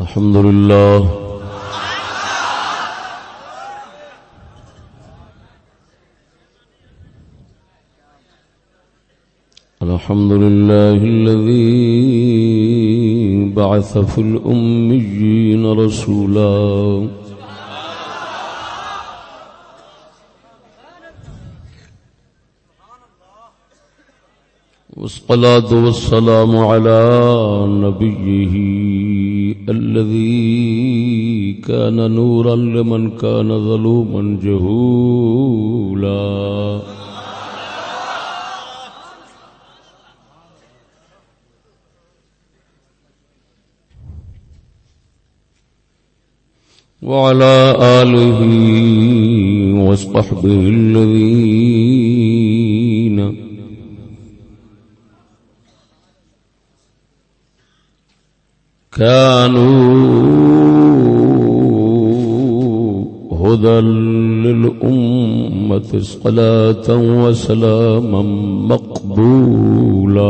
الحمد لله. الحمد لله الذي بعث في الأميين رسولا. والصلاة والسلام على نبيه الذي كان نورا لمن كان ظلوما جهولا. وعلى آله وصحبه الذين كانوا هدى للأمة صلاة وسلاما مقبولا.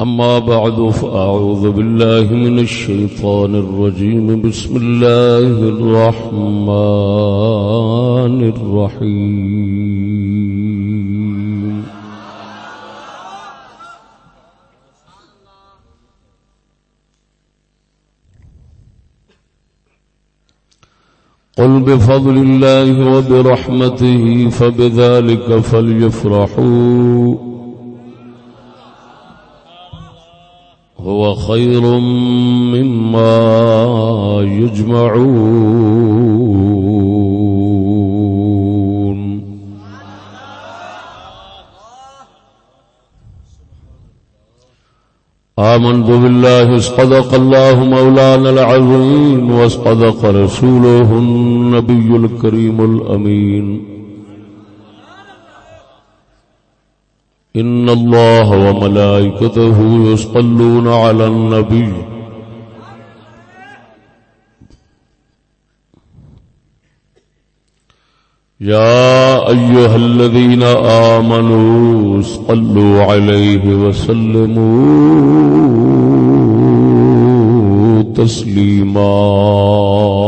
أما بعد فأعوذ بالله من الشيطان الرجيم. بسم الله الرحمن الرحيم. قل بفضل الله وبرحمته فبذلك فليفرحوا. هو خير مما يجمعون. آمنت بالله صدق الله مولانا العظيم وصدق رسوله النبي الكريم الأمين. إن الله وملائكته يصلون على النبي. يا أيها الذين آمنوا صلوا عليه وسلموا تسليماً.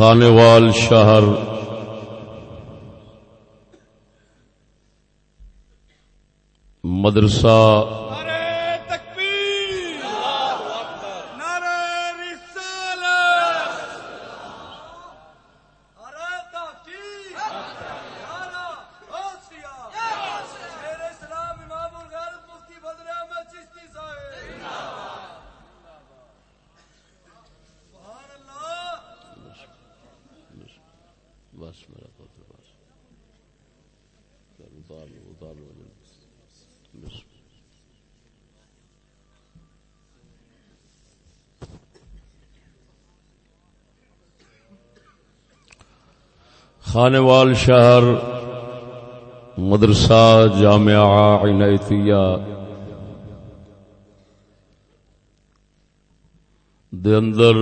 خانوال شہر۔ مدرسہ خانوال شہر مدرسہ جامعہ عنایتیہ۔ دے اندر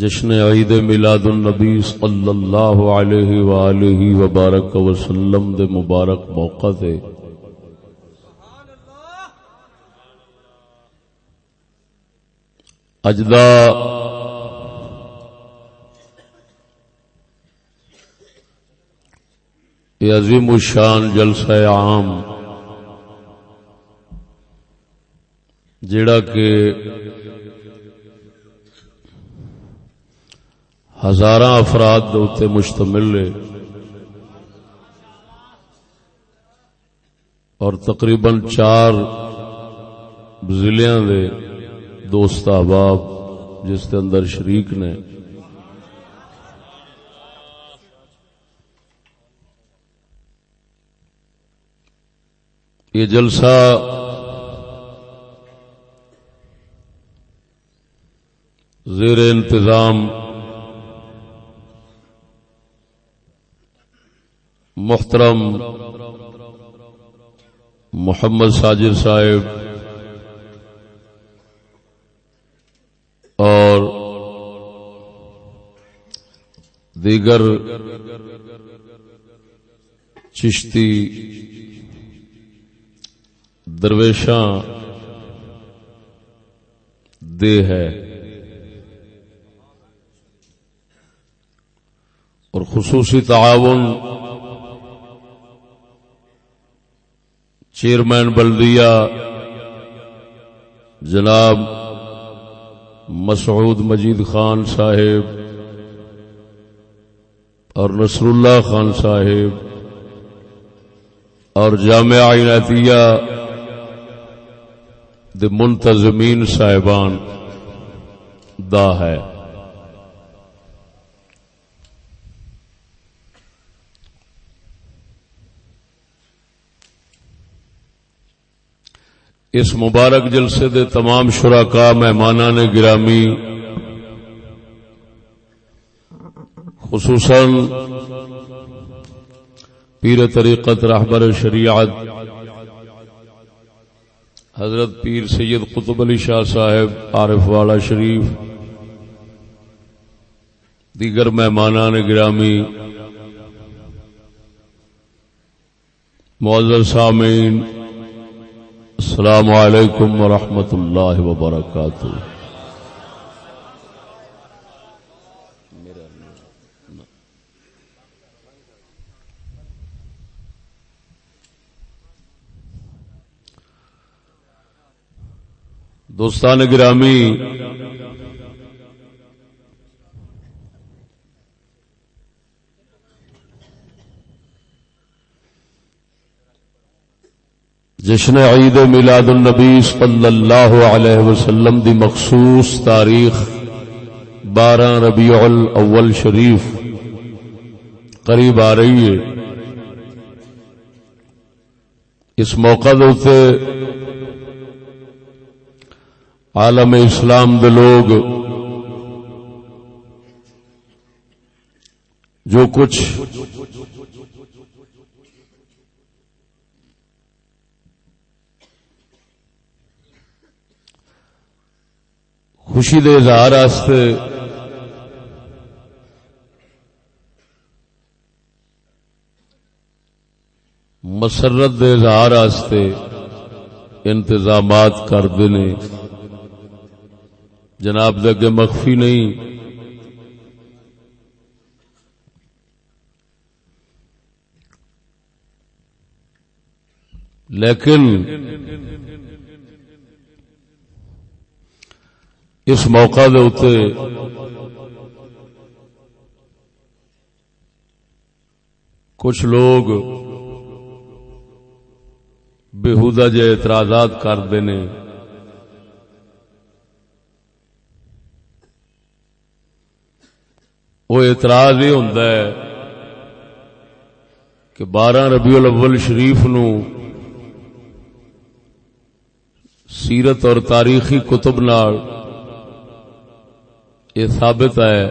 جشن عید میلاد النبی صلی اللہ علیہ وآلہ وبارک وسلم دے مبارک موقع تے اجدا یہ عظیم الشان جلسہ عام جڑا کہ ہزار افراد اتنے مشتمل ہے۔ اور تقریباً چار ضلع دے دوست احباب جس کے اندر شریک نے۔ یہ جلسہ زیر انتظام محترم محمد ساجر صاحب اور دیگر چشتی درویشاں دے ہے اور خصوصی تعاون چیئرمین بلدیہ جناب مسعود مجید خان صاحب اور نصر اللہ خان صاحب اور جامعہ عنایتیہ دے منتظمین صاحبان دا ہے۔ اس مبارک جلسے دے تمام شراکا مہمان نے گرامی، خصوصاً پیر طریقت رحبر شریعت حضرت پیر سید قطب علی شاہ صاحب، عارف والا شریف، دیگر مہمان نے گرامی، معذر سامعین السلام علیکم ورحمۃ اللہ وبرکاتہ۔ دوستان گرامی جشن عید میلاد النبی صلی اللہ علیہ وسلم دی مخصوص تاریخ بارہ ربیع الاول شریف قریب آ رہی ہے۔ اس موقع دوتے عالم اسلام دے لوگ جو کچھ خوشی دے اظہار مسرت دے اظہار انتظامات کرتے نے جناب دے مخفی نہیں۔ لیکن اس موقع دے اتے کچھ لوگ بےحدہ جے اعتراضات کرتے ہیں وہ اعتراض یہ ہوتا ہے کہ بارہ ربیع الاول شریف نو سیرت اور تاریخی کتب نال یہ ثابت ہے،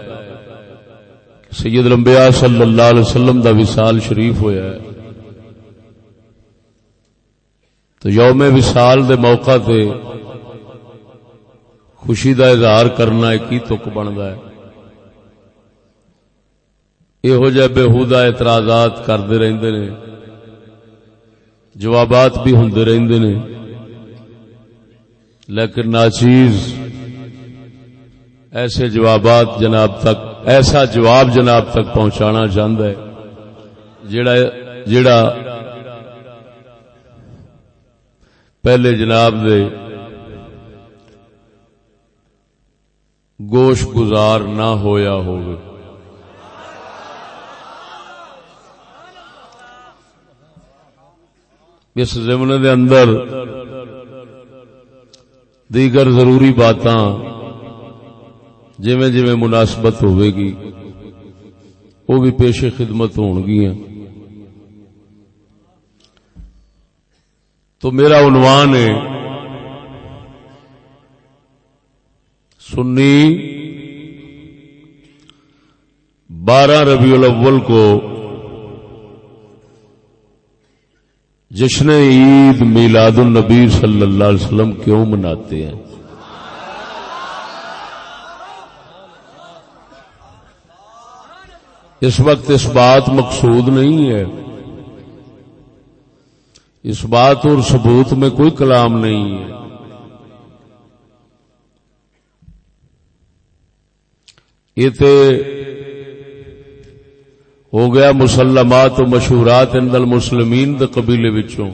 سید لمبیا صلی اللہ علیہ وسلم دا وصال شریف ہویا ہے۔ تو یوم وصال دے موقع تے خوشی دا اظہار کرنا ایک ہی تک بنتا ہے۔ یہو جہ بےحدا اعتراضات کرتے رہتے نے، جوابات بھی ہوں رہتے نے، لیکن ناچیز ایسے جوابات جناب تک، ایسا جواب جناب تک پہنچانا چاہتا ہے جڑا جڑا پہلے جناب دے گوش گزار نہ ہویا ہوگا۔ اس زمن دے اندر دیگر ضروری باتاں جویں جویں مناسبت ہوئے گی، وہ بھی پیش خدمت ہون گیا تو میرا عنوان ہے، سنی بارہ ربیع الاول کو جشن عید میلاد النبی صلی اللہ علیہ وسلم کیوں مناتے ہیں؟ اس وقت اس بات مقصود نہیں ہے۔ اس بات اور ثبوت میں کوئی کلام نہیں ہے۔ یہ تو ہو گیا مسلمات و مشہورات اند المسلمین دے قبیلے وچوں۔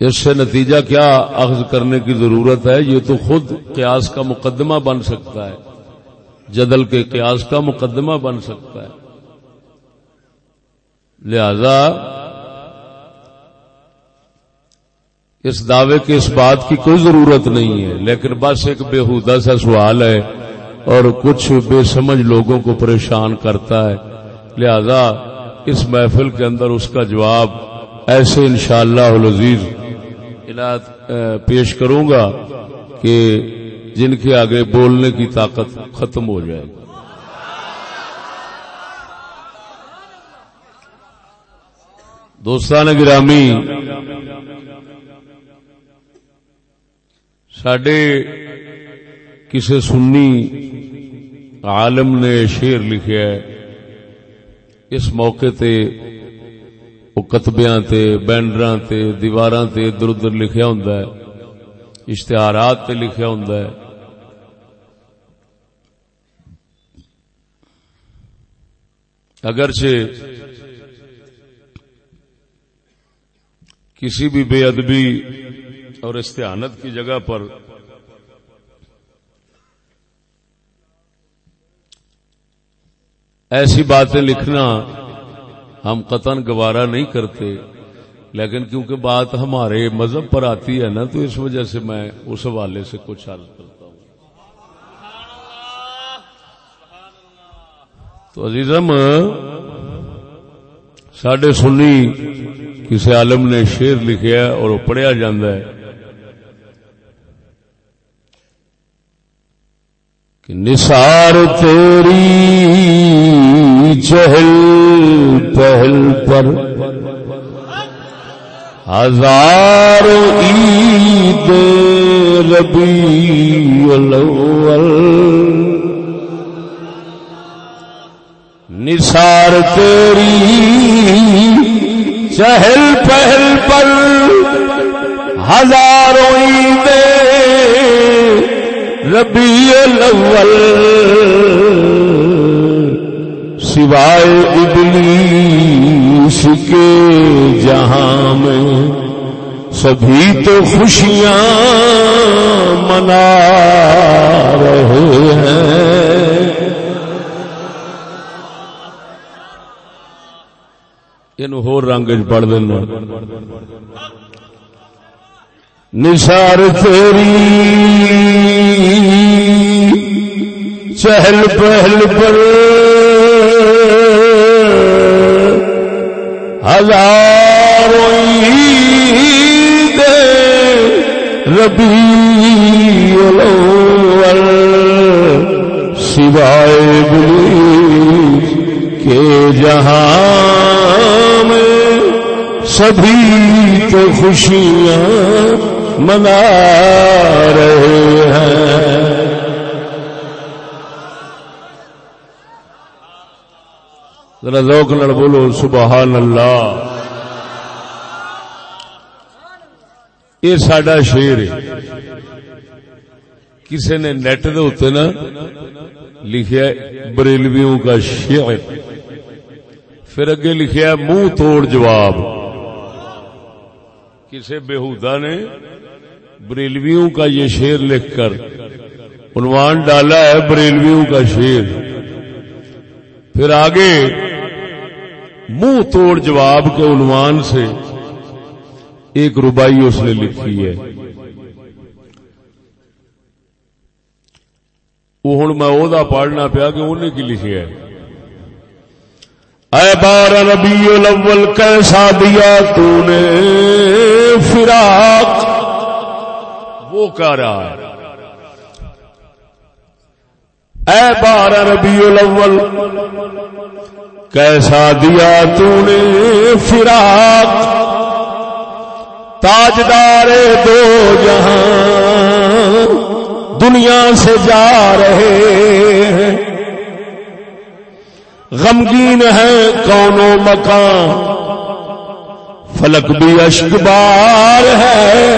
اس سے نتیجہ کیا؟ اخذ کرنے کی ضرورت ہے، یہ تو خود قیاس کا مقدمہ بن سکتا ہے۔ جدل کے قیاس کا مقدمہ بن سکتا ہے۔ لہذا اس دعوے کے اس بات کی کوئی ضرورت نہیں ہے، لیکن بس ایک بےحدہ سا سوال ہے اور کچھ بے سمجھ لوگوں کو پریشان کرتا ہے۔ لہذا اس محفل کے اندر اس کا جواب ایسے انشاءاللہ اللہ پیش کروں گا کہ جن کے آگے بولنے کی طاقت ختم ہو جائے گی۔ دوستان گرامی سڈے کسی سنی عالم نے شیر لکھیا ہے۔ اس موقع تے وہ کتبیاں تے، بینڈراں تے، دیواراں تے ادھر ادھر لکھیا ہوندا ہے۔ اشتہارات تے لکھیا ہوندا ہے۔ اگرچہ کسی بھی بے ادبی اور استعانت کی جگہ پر ایسی باتیں لکھنا ہم قطن گوارا نہیں کرتے، لیکن کیونکہ بات ہمارے مذہب پر آتی ہے نا، تو اس وجہ سے میں اس حوالے سے کچھ عرض کرتا ہوں تو عزیزم سڈے سنی کسی عالم نے شیر لکھیا اور وہ پڑھیا جاندہ ہے کہ نثار تیری چہل پہل پر ہزار عید ربی الاول نثار تیری چہل پہل پر ہزاروں عید ربی الاول سوائے ابلیس کے جہاں میں سبھی تو خوشیاں منا رہے ہیں۔ یہ رنگ پڑھ دینا نثار تیری چہل پہل پر ہزار ربی سوائے بلی کے جہاں میں سبھی تو خوشیاں منا رہے ہیں۔ ذرا ذوق لڑ بولو سبحان اللہ یہ سڈا شیر ہے۔ کسی نے نیٹ دے نا لکھیا بریلویوں کا شعر۔ پھر اگے لکھیا منہ توڑ جواب۔ کسی بےحدا نے بریلویوں کا یہ شیر لکھ کر عنوان ڈالا ہے، بریلویوں کا شیر پھر آگے منہ توڑ جواب کے عنوان سے ایک ربائی اس نے لکھی ہے۔ وہ ہوں میں وہ پڑھنا پیا کہ انہیں کی لکھی ہے؟ اے بار ربی الاول کیسا دیا تو نے فراق۔ وہ کہہ رہا ہے۔ اے بار ربی الاول کیسا دیا تو نے فراق۔ تاجدار دو جہاں دنیا سے جا رہے ہیں۔ غمگین ہے کون و مکان۔ فلک بھی اشک بار ہے۔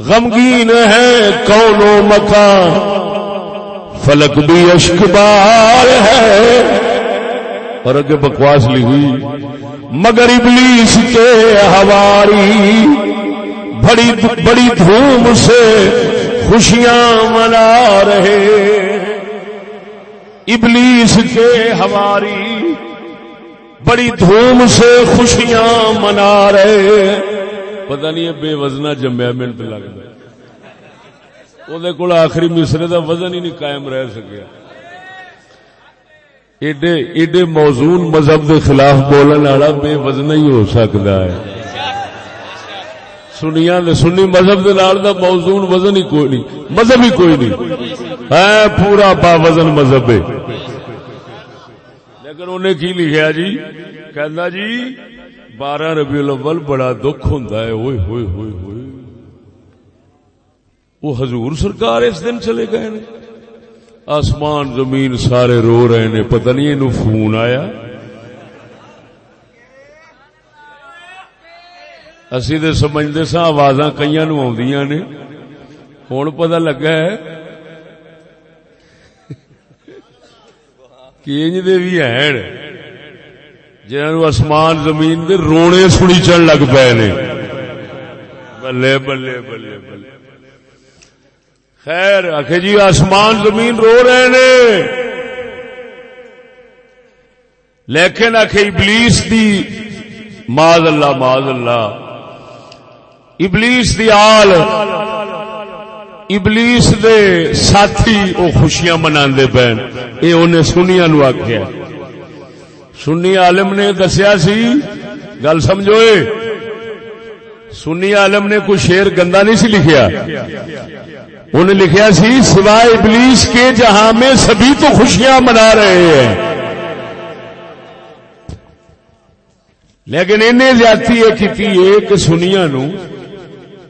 غمگین ہے کون و مکان۔ فلک بھی اشک بار ہے۔ اور اگے بکواس لی ہوئی۔ مگر ابلیس کے ہواری بڑی بڑی دھوم سے خوشیاں منا رہے۔ ابلیس کے ہواری بڑی دھوم سے خوشیاں منا رہے پتہ نہیں بے وزنا جمیا منٹ لگتا وہ کول آخری مصرے دا وزن ہی نہیں قائم رہ سکیا۔ ایڈے ایڈے موزون مذہب دے خلاف بولن والا بے وزن ہی ہو سکتا ہے۔ سنیا سنی مذہب دے نال دا موزون وزن ہی کوئی نہیں، مذہب ہی کوئی نہیں۔ ہے پورا با وزن مذہب ہے۔ لیکن انہیں کی لکھا جی؟ کہنا جی بارہ ربی الاول بڑا دکھ ہوں ہوئے ہوئے ہوئے ہوئے۔ وہ حضور سرکار اس دن چلے گئے نے۔ آسمان، زمین سارے رو رہے نے۔ پتہ نہیں انہوں فون آیا۔ اسی تو سمجھتے سا آواز کئی نو آدی نے۔ ہوں پتا لگا ہے کہ انج دے بھی ہیں۔ جنہوں آسمان، زمین دے رونے سنی چڑھ لگ پے نے۔ بلے بلے بلے بلے۔ خیر آخ جی آسمان، زمین رو رہے نے۔ لیکن آخ ابلیس دی ماض اللہ ماض اللہ۔ ابلیس دی آل ابلیس دے ساتھی او خوشیاں منا پین یہ انہیں سنیا نو آخیا سنی عالم نے دسیا سی، گل سمجھو سنی عالم نے کوئی شیر گندا نہیں سی لکھیا۔ انہیں لکھیا سی، سوائے ابلیس کے جہاں میں سبھی تو خوشیاں منا رہے ہیں۔ لیکن انہیں زیادتی یہ کی کہ سنیا نو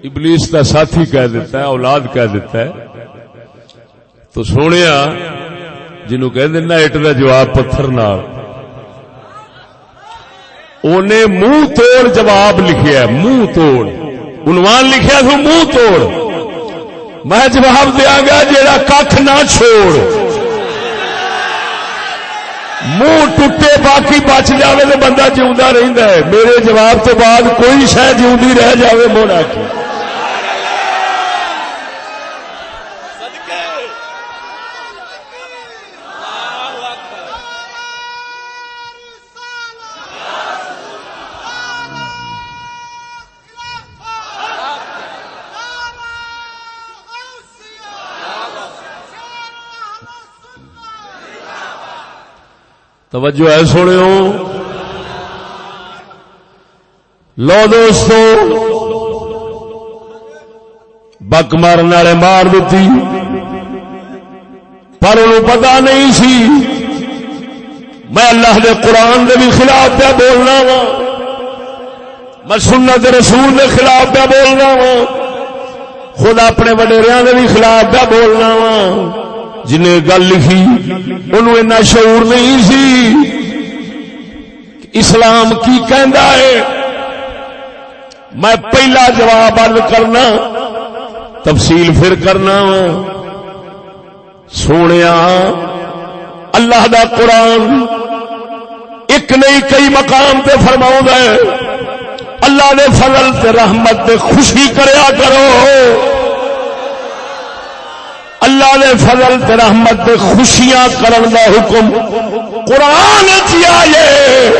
ابلیس کا ساتھی کہہ دیتا ہے، اولاد کہہ دیتا ہے۔ تو سونے جنو کہ دینا اٹ کا جواب پتھر نال۔ انہیں منہ توڑ جواب لکھیا منہ توڑ۔ عنوان لکھیا تو منہ توڑ۔ میں جواب دیا گا جا کھ نہ چھوڑ۔ منہ ٹوٹے، باقی بچ جائے تو بندہ جیوا رہتا ہے۔ میرے جواب تو بعد کوئی شاید جی رہ جائے موڑا کی۔ توجہ ہے سونے لو دوستو بک مارن والے مار دیتی۔ پر انہوں پتا نہیں سی۔ میں اللہ دے قرآن دے بھی خلاف پہ بولنا وا۔ میں سنت رسول دے خلاف پہ بولنا وا۔ خود اپنے وڈیریا دے بھی خلاف پہ بولنا وا۔ جنہیں گل لکھی، انہوں اتنا شعور نہیں سی۔ اسلام کی کہندا ہے، میں پہلا جواب ارد کرنا، تفصیل پھر کرنا سونے اللہ دا قرآن ایک نہیں، کئی مقام پہ فرما ہے اللہ نے فضل تے رحمت تے خوشی کریا کرو۔ اللہ نے فضل تے رحمت دے خوشیاں کرن دا حکم قرآن آئے،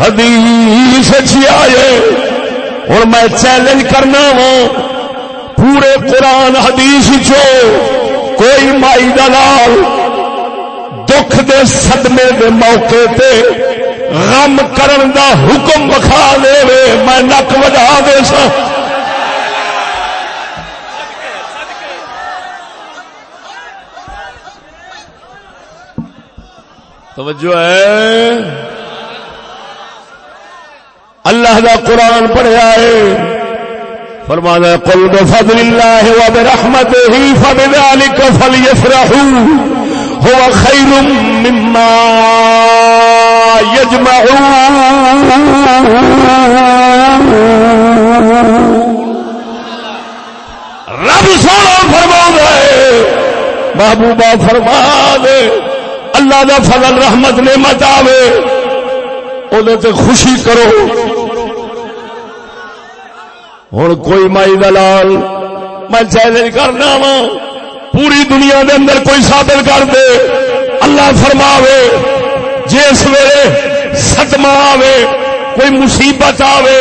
حدیث آئے۔ ہوں میں چیلنج کرنا وا پورے قرآن حدیث چو کوئی مائی دلال دکھ دے صدمے دے موقع تے غم کرن دا حکم بخا دے میں نک وجا دے سا۔ توجہ ہے۔ اللہ دا قرآن پڑھیا ہے۔ فرمانا قل بفضل اللہ و برحمته فبذلك فليفرحوا، هو خير مما يجمعون رب سونا فرما دے محبوبہ فرما دے اللہ دا فضل رحمت نعمت آوے تے خوشی کرو۔ ہوں کوئی مائی دلال، میں چیلنج کرنا وا پوری دنیا دے اندر کوئی ثابت کر دے، اللہ فرماوے جس ویلے سدما آوے، کوئی مصیبت آوے،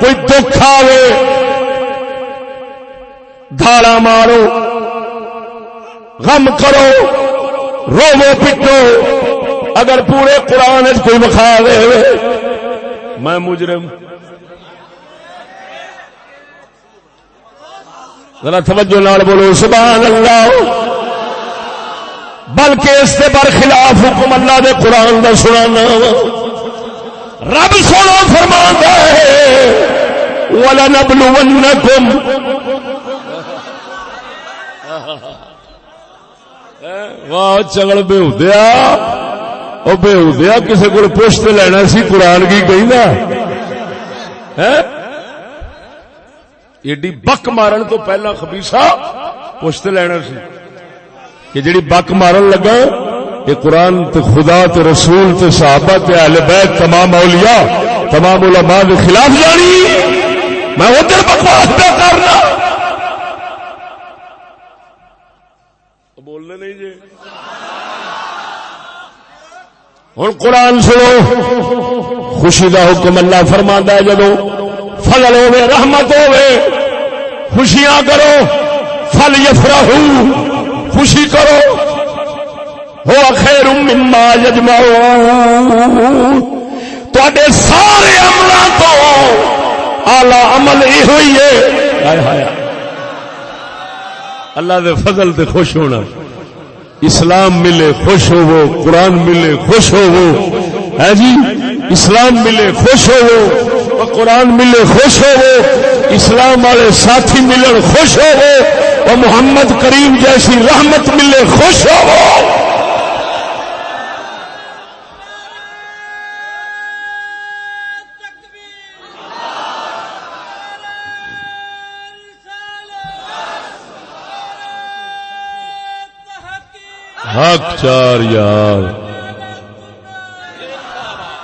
کوئی دکھ آوے، دھاڑا مارو، غم کرو رو پٹو، اگر پورے قرآن کوئی بخا دے میں مجرم ذرا توجہ نال بولو، سبحان اللہ۔ بلکہ اس سے بر خلاف حکم اللہ دے قرآن دا سنانا۔ رب سونا فرما ہے، وَلَنَبْلُوَنَّكُمْ۔ واہ چگل بے دیا وہ بے دیا کسی کو پوچھتے لینا سی، قرآن کی کہیں ایڈی بک مارن تو پہلا خبیسا پوچھتے لینا سی۔ کہ جڑی بک مارن لگا، یہ قرآن تے خدا تے رسول تے صحابہ تے اہل بیت، تمام اولیاء، تمام علماء کے خلاف جانی۔ میں ادھر بکواس پہ کرنا۔ بولنے نہیں جی۔ ہوں قرآن سنو، خوشی دا حکم اللہ فرما ہے جدو فضل ہوے رحمت ہوے خوشیاں کرو، فل یفرا خوشی کرو۔ ہو خیر مما یجما تے سارے عمل تو آلہ عمل یہ ہوئی ہے۔ اللہ دے فضل تے خوش ہونا۔ اسلام ملے خوش ہو قرآن ملے خوش ہو ہے ہاں جی اسلام ملے خوش ہو قرآن ملے خوش ہو اسلام والے ساتھی ملن خوش ہو محمد کریم جیسی رحمت ملے خوش ہو حق چار یار۔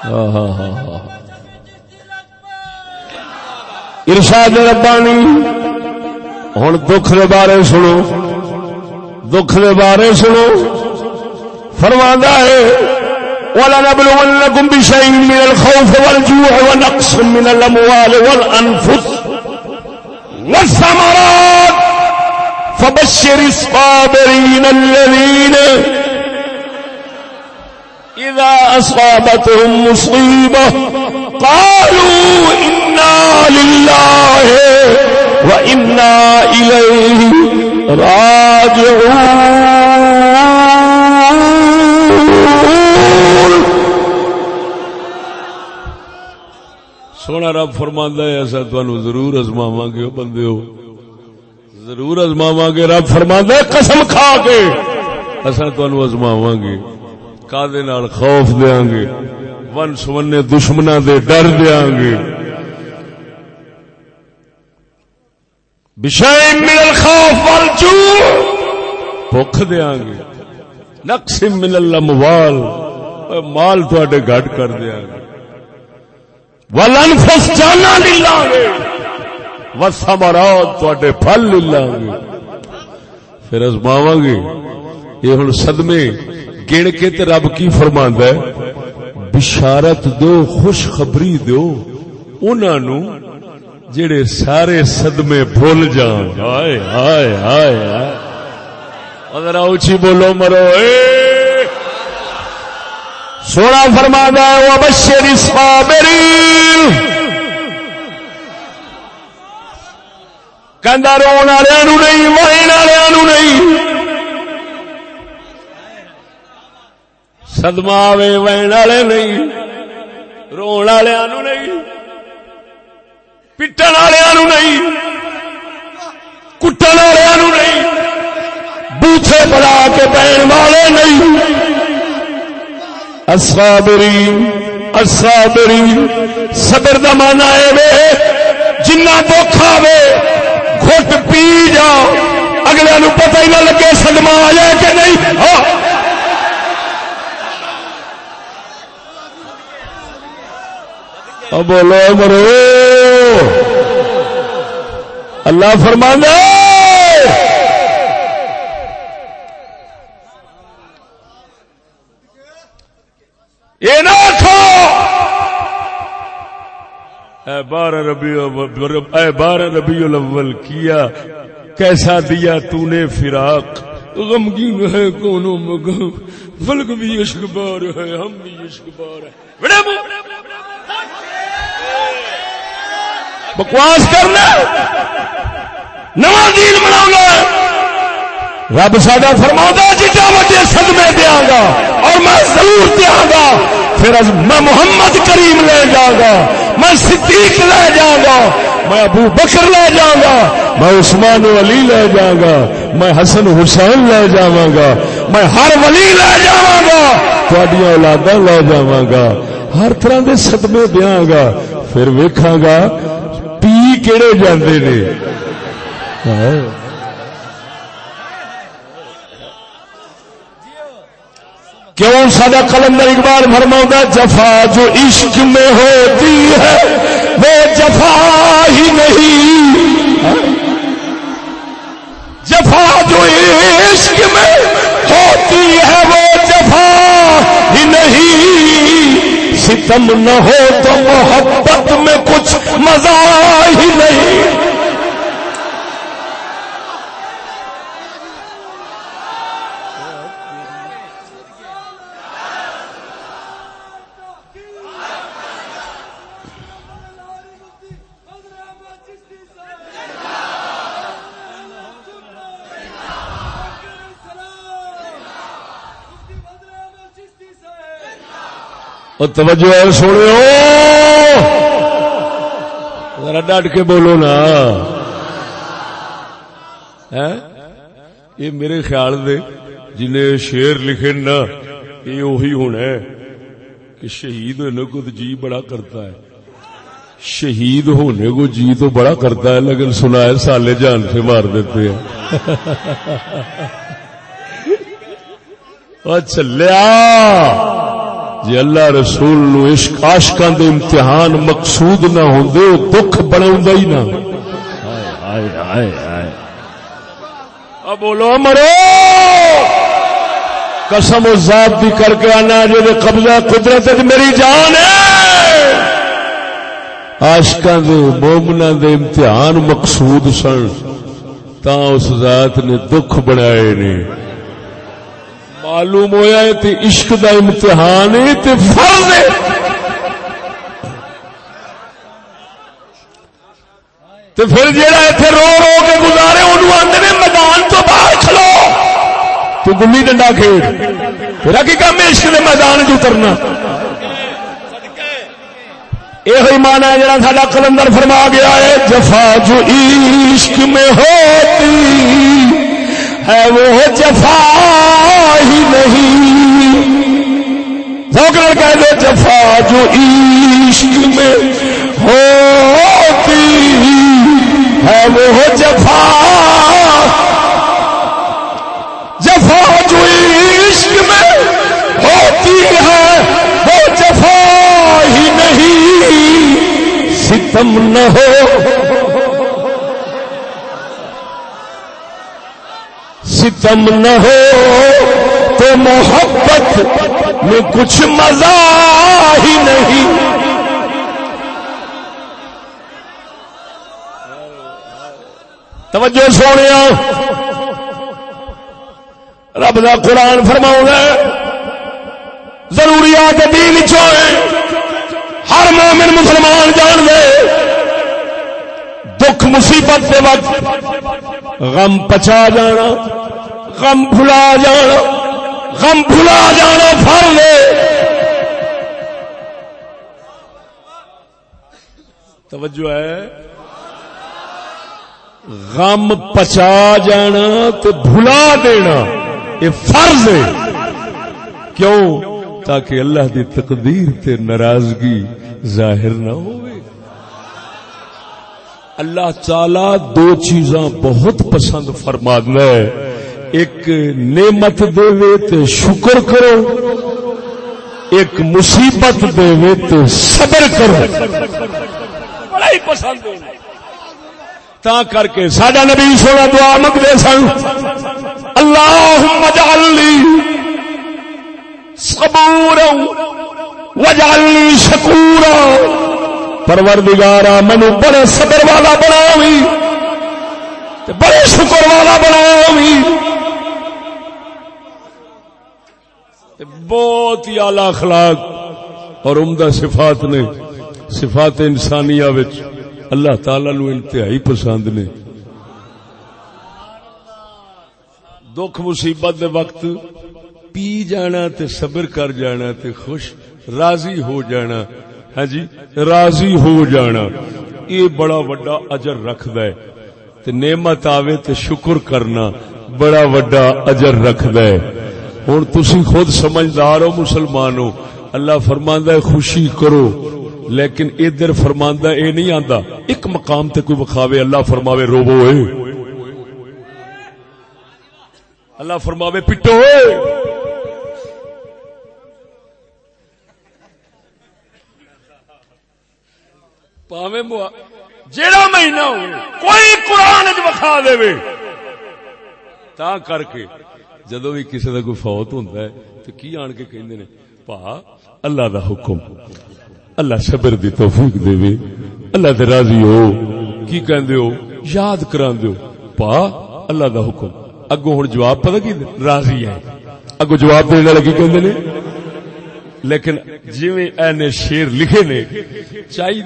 ہاں ہاں ہاں ہاں ارشاد ربانی ہوں دکھ دے بارے سنو۔ دکھ دے بارے سنو۔ فرما ہے، وَلَنَبْلُوَنَّكُمْ بِشَيْءٍ مِّنَ الْخَوْفِ وَالْجُوعِ وَنَقْصٍ مِّنَ الْأَمْوَالِ وَالْأَنفُسِ وَالثَّمَرَاتِ فَبَشِّرِ الصَّابِرِينَ الَّذِينَ إِذَا أَصَابَتْهُمْ مُصِيبَةٌ قَالُوا إِنَّا لِلَّهِ وَإِنَّا إِلَيْهِ راجعون. سونا رب فرماندا ہے، ایسا تانوں ضرور ازماواں گے بندے ہو۔ ضرور ازماواں گے، رب فرماندا ہے، قسم کھا کے۔ اساں تانوں ازماواں گے۔ کادے نال خوف دیاں گے؟ ون سونے دشمناں دے ڈر دیاں گے؟ بشے من الخوف والجوع بھوک دیاں گے۔ نقص من الاموال۔ مال تواڈے گھٹ کر دیاں گے۔ ولنفس جانا للاں گے وثمرات تواڈے پھل للاں گے پھر ازماواں گے۔ یہ ہن صدمے۔ گن کے تے رب کی فرما ہے؟ بشارت دو، خوشخبری دو۔ انہوں جڑے سارے صدمے بھول جان۔ ہائے ہائے ہائے ہائے اگر اچھی بولو مرو، اے! سونا فرما ہے وہ بشیر صابری کہندا رون والوں نہیں وائن والوں نہیں۔ سدما آوے وین والے نہیں رو نہیں پٹن والوں نہیں کٹن والوں نہیں بوٹے بڑا کے پہن والے نہیں اصابری اصابری صبر دا مانا ہے وے جنہ دکھ آوے گھٹ پی جا اگلے نو پتہ ہی نہ لگے سدما آ جائے کہ نہیں ہاں بولو مرو اللہ فرمان یہ نہ اے بارہ ربی اے بارہ ربی الاول، کیا؟ کیسا دیا تو نے فراق؟ غمگین ہے کونوں مگم فلک بھی عشق بار ہے، ہم بھی عشق بار ہے۔ بکواس کرنا نو دین بنا رب ساڈا فرما جتنا جی وڈے سدمے دیا گا اور میں ضرور دیا گا۔ پھر میں محمد کریم لے جا گا، میں صدیق لے جا گا، میں ابو بکر لے جا گا، میں عثمان علی لے جا گا، میں حسن حسین لے جا گا، میں ہر ولی لے جا گا تھوڑی اولادا لے جا گا۔ ہر طرح کے سدمے دیا گا۔ پھر ویکھا گا کہڑے جاندے نے؟ کیوں سڈا کلندر اقبال فرما جفا جو عشق میں ہوتی ہے، وہ جفا ہی نہیں۔ جفا جو عشق میں ہوتی ہے، وہ جفا ہی نہیں۔ ستم نہ ہو تو محبت میں کچھ مزہ ہی نہیں۔ اور توجہ ہے سونے ذرا ڈٹ کے بولو نا۔ یہ میرے خیال دے، جنہیں شیر لکھے نا، یہ وہی ہونا ہے کہ شہید ہونے کو تو جی بڑا کرتا ہے۔ شہید ہونے کو جی تو بڑا کرتا ہے، لیکن سنا ہے سالے جان سے مار دیتے ہیں۔ اچھا، چلیا جی اللہ رسول نو عشق عاشقاں دے امتحان مقصود نہ ہوندے دکھ بناوندا ہی نہ۔ ہائے ہائے ہائے۔ اب بولو مرو! قسم و ذات دی کر کے آنا جے دے قبضہ قدرت میری جان ہے۔ عاشقاں دے مومناں دے امتحان مقصود سن تا اس ذات نے دکھ بنائے نے۔ معلوم ہوا ہے تے عشق دا امتحان ہے تے فرض ہے۔ تے پھر جیڑا ایتھے رو رو کے گزارے انہوں آندے نے میدان تو باہر کھلو۔ تو گلی ڈنڈا کھیل پھر کی کام عشق دے میدان جو اترنا یہ مانا ہے جڑا ساڈا کلندر فرما گیا ہے، جفا جو عشق میں ہوتی۔ ہے وہ جفا ہی نہیں۔ روکر کہہ دو جفا جو عشق میں ہوتی ہے، وہ جفا۔ جفا جو عشق میں ہوتی ہے، وہ جفا ہی نہیں۔ ستم نہ ہو ستم نہ ہو تو محبت میں کچھ مزہ ہی نہیں۔ توجہ سونے رب کا قرآن فرماؤں ضروریات دین چوئے ہر مومن مسلمان جان دے دکھ مصیبت کے وقت غم پچا جانا، غم بھلا جانا، غم بھلا جانا فر لے توجہ ہے۔ غم پچا جانا تو بھلا دینا، یہ فرض ہے۔ کیوں؟ تاکہ اللہ دی تقدیر تے ناراضگی ظاہر نہ ہو۔ اللہ تعالی دو چیزاں بہت پسند فرما ہے۔ ایک نعمت دے تے شکر کرو، ایک مصیبت دے تے صبر کرو۔ بڑا ہی پسند تا کر کے ساڈا نبی سونا دعا مگتے سن۔ اللہ مجالی صبورا وجعلنی شکورا۔ پروردگارا مینو بڑے صبر والا بناوی بڑے شکر والا بناوی بہت ہی اعلی اخلاق اور عمدہ صفات نے، صفات انسانیہ وچ اللہ تعالی نو انتہائی پسند نے۔ دکھ مصیبت دے وقت پی جانا تے صبر کر جانا تے خوش راضی ہو جانا۔ ہاں جی راضی ہو جانا۔ یہ بڑا وڈا اجر رکھد ہے۔ تے نعمت آوے تے شکر کرنا بڑا وڈا اجر رکھد ہے۔ ہوں تسی خود سمجھدار ہو، مسلمان ہو۔ اللہ فرماندا ہے، خوشی کرو۔ لیکن ادھر فرماندا اے نہیں آندا۔ ایک مقام تے کوئی بخاوے اللہ فرماوے، روبو اے۔ اللہ فرماوے، پٹو۔ اے جیڑا مہینہ ہو کوئی قرآن وکھا دے۔ تا کر کے جدو بھی کسی کا کوئی فوت ہوتا ہے تو کی آن کے کہندے نے پا اللہ دا حکم اللہ صبر دی توفیق دے۔ اللہ دے راضی ہو۔ کی کہندے ہو؟ یاد کران دیو پا اللہ دا حکم۔ اگو ہن جواب پتہ کی راضی ہے۔ اگو جواب دینے لگی کہندے نے؟ لیکن جی نے شیر لکھے نے چاہیے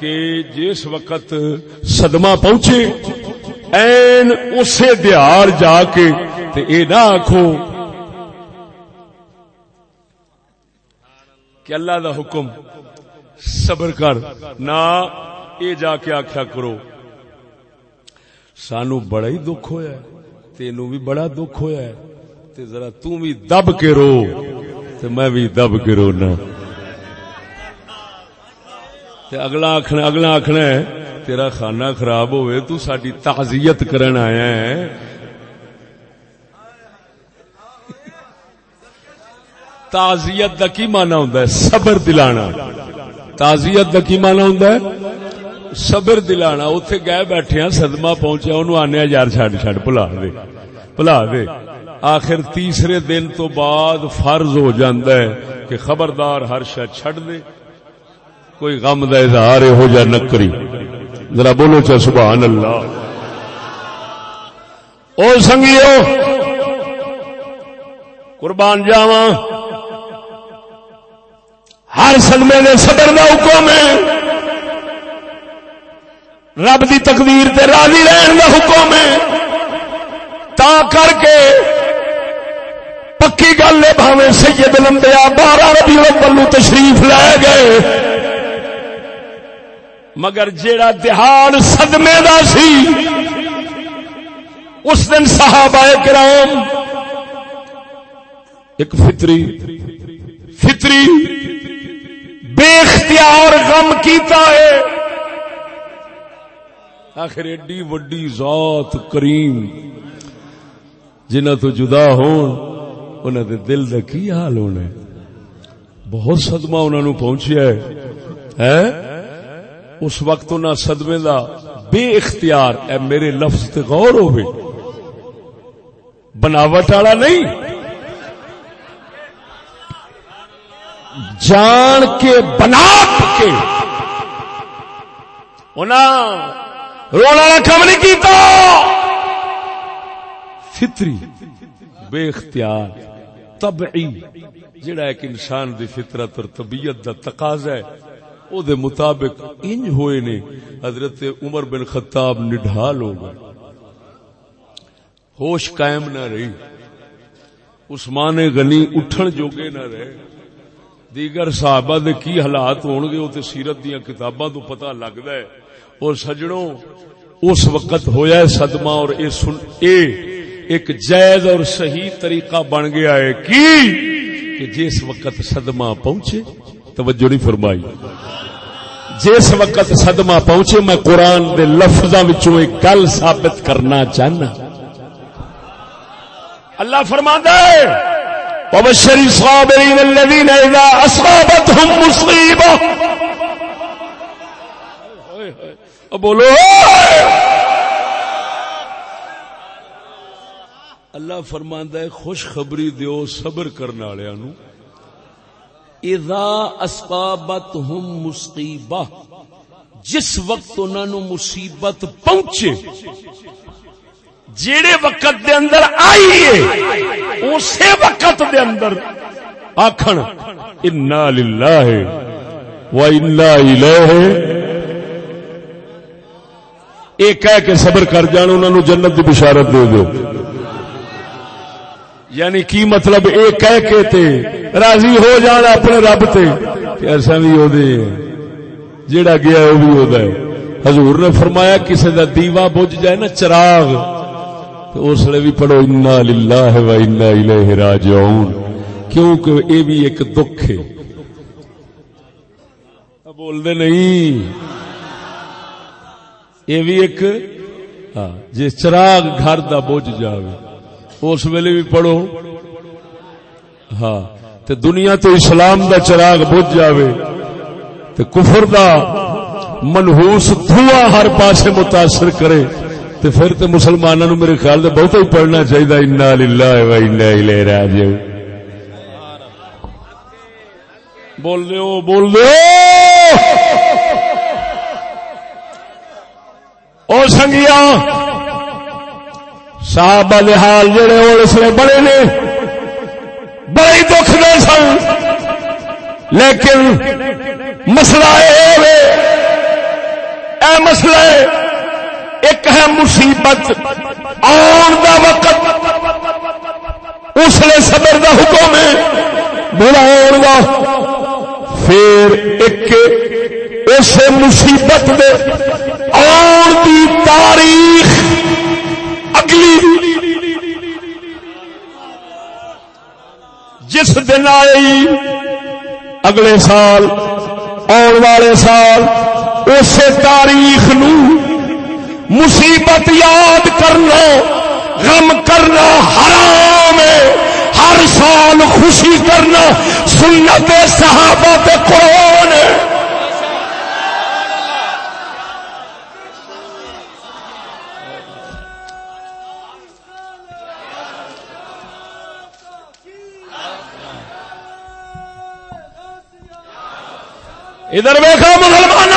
کہ جس وقت صدمہ پہنچے، این اسے دیار جا کے تے اے نہ آخو کہ اللہ دا حکم صبر کر، نہ اے جا کے آخیا کرو۔ سانو بڑا ہی دکھ ہویا ہے، تینو بھی بڑا دکھ ہویا ہے، تے ذرا تم بھی دب کے رو۔ تو میں بھی دب کے رونا۔ اگلا آخنا اگلا آخنا تیرا خانہ خراب ہوئے، تو ساری تعزیت کرن آیا ہے۔ تعزیت دا کی مانا ہوں صبر دلانا۔ تعزیت دا کی مانا ہوں صبر دلانا۔ اتنے گئے بیٹھے ہیں صدمہ پہنچے انہوں آنے یار چڈ چڈ بلا دے۔ بلا دے۔ آخر تیسرے دن تو بعد فرض ہو جاندہ ہے کہ خبردار ہر شہ چڈ دے، کوئی غم دا اظہار ہو جا نکری۔ ذرا بولو چا سبحان اللہ۔ او سنگیو، قربان جاوا ہر سلمے نے صدر دا حکم ہے۔ رب دی تقدیر تے راضی رہن دا حکم ہے۔ تا کر کے پکی گل ہے بھاوے سید لمبیا، بارہ ربی الاول تشریف لے گئے۔ مگر جیڑا دہاڑ صدمے دا سی، اس دن صحابہ کرام، ایک فطری فطری بے اختیار غم کیتا ہے۔ آخر ایڈی وڈی ذات کریم جنہ تو جدا ہون انہوں دے دل کا کی حال ہونا بہت صدمہ انہوں نو پہنچیا ہے۔ اس وقت انہاں صدمے دا بے اختیار، اے میرے لفظ تے غور ہوے بناوٹ والا نہیں۔ جان کے بنا کے۔ انہاں رونا والا کام نہیں کیتا۔ فطری، بے اختیار۔ طبعی، جڑا ایک انسان دی فطرت اور طبیعت دا تقاضا ہے، او دے مطابق انج ہوئے نے، حضرت عمر بن خطاب نڈھال ہو گئے۔ ہوش قائم نہ رہی۔ عثمان غنی اٹھن جوگے نہ رہے۔ دیگر صحابہ دے کی حالات ہون گے وہ تے سیرت دیاں کتاباں تو پتہ لگدا ہے۔ اور سجڑوں اس وقت ہویا ہے صدمہ اور اے سن، اے ایک جائز اور صحیح طریقہ بن گیا ہے کی کہ جس وقت صدمہ پہنچے، توجہ نہیں فرمائی۔ جس وقت صدمہ پہنچے، میں قرآن دے لفظاں وچوں ایک گل ثابت کرنا چاہنا۔ اللہ فرماندا ہے، وبشر الصابرين الذين اذا اصابتهم مصيبه بولو اللہ فرماندا ہے، خوشخبری دیو صبر کرنے والوں اذا اصابتهم مصیبہ جس وقت انہوں مصیبت پہنچے، جیڑے وقت دے اندر آئی ہے اسی وقت دے اندر آخر انا للہ و انا الیہ یہ کہہ کے صبر کر جان، انہوں جنت دی بشارت دے دو یعنی کی مطلب اے کہہ کے تے، راضی ہو جان اپنے رب تے۔ ایسا بھی ہو دے۔ جیڑا گیا وہ بھی ہوتا ہے حضور نے فرمایا کسی دا دیوا بجھ جائے نا چراغ، تو اس لیے بھی پڑھو، انا للہ و انا الیہ راجعون۔ کیونکہ اے بھی ایک دکھ ہے۔ بول دے نہیں۔ یہ بھی ایک ہاں جی چراغ گھر دا بجھ جاوے۔ اس ویلے بھی پڑھو۔ ہاں تے دنیا تو اسلام دا چراغ بج جاوے۔ تے کفر دا منہوس دھواں ہر پاسے متاثر کرے۔ تے پھر تے مسلمانوں میرے خیال سے بہت ہی پڑھنا چاہیے انا للہ و انا الیہ راجعون بول دے بول دے او سنگیا صحابہ دے حال جڑے وہ اس لیے بڑے نے، بڑے دکھ دے سن۔ لیکن مسئلہ اے اے مسئلہ ایک ہے مصیبت۔ آن دا وقت اس لیے صبر دا حکم ہے۔ بلا آن دا۔ پھر ایک اسے مصیبت دے آن دی تاریخ اگلی جس دن آئی، اگلے سال، آن والے سال اس تاریخ نو مصیبت یاد کرنا، غم کرنا حرام ہے۔ ہر سال خوشی کرنا سنت صحابہ قرآن ادھر ویخا مسلمان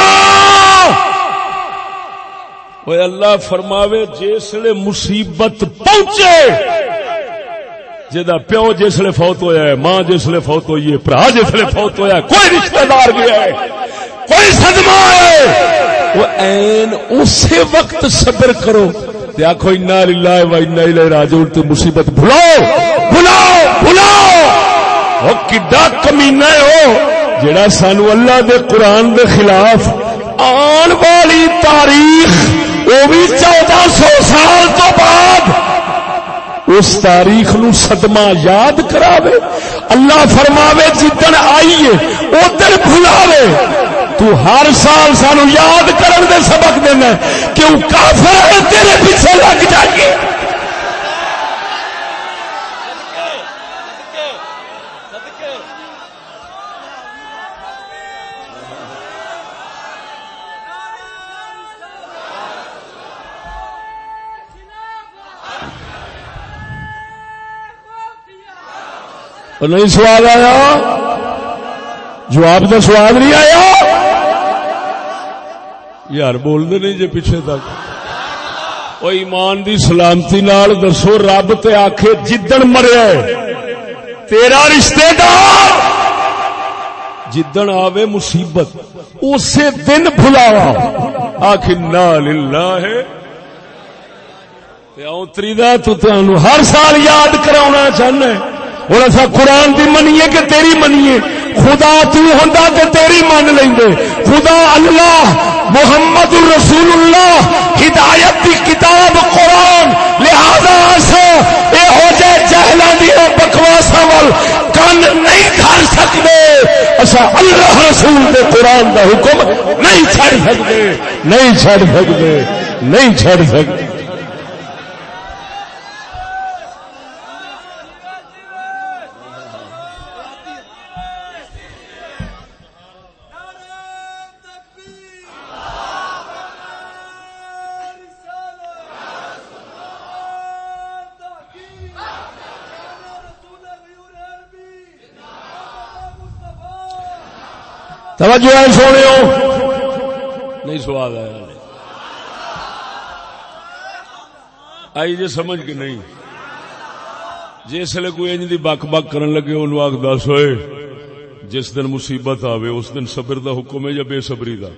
اللہ فرماوے جسے مصیبت پہنچے! جا پیو جسے فوت ہویا ہے، ماں جسے فوت ہوئی ہے برا جسے فوت ہویا ہے، کوئی رشتہ دار گیا ہے، کوئی صدمہ ہے۔ وہ این اسی وقت صبر کرو۔ آخو انا للہ و انا الیہ راجعون مصیبت بھلاؤ بھلاؤ بھلاؤ۔ وہ کڈا کمینہ ہے ہو جڑا سانو اللہ دے قرآن دے خلاف آن والی تاریخ، وہ بھی چودہ سو سال تو بعد اس تاریخ نو صدمہ یاد کراوے۔ اللہ فرماوے، جدن آئیے، ادھر بھلاوے۔ تو ہر سال سانو یاد کرن دے سبق دینا کیوں کافر تیرے پیچھے لگ جائیے۔ نہیں سوال آیا؟ جواب کا سواد نہیں آیا؟ یار بولتے نہیں جی پیچھے تک۔ وہ ایمان دی سلامتی نال دسو، رب تے آخے جدن مریا تیرا رشتے دار۔ جدن آوے مصیبت اسی دن بلاوا آخر نال ہے اوتری دا تو ہر سال یاد کرا چاہنا ہوں اصا قرآن دی منیے کہ تیری منیے خدا تو ہوں تو تیری من لیں خدا اللہ محمد رسول اللہ ہدایت دی کتاب قرآن لہذا یہو جہ جہل دیا بکواسا وال کن نہیں کر سکتے اصا اللہ رسول دے قرآن دا حکم نہیں چڑ سکتے نہیں چڑ سکتے نہیں چڑ سکتے توجہ ہے سونے نہیں سواد آیا آئی جی سمجھ کے نہیں؟ جس لیے کوئی انج دی بک بک کرن لگے ان آگ دس ہوئے، جس دن مصیبت آوے، اس دن صبر دا حکم ہے یا بے صبری دا؟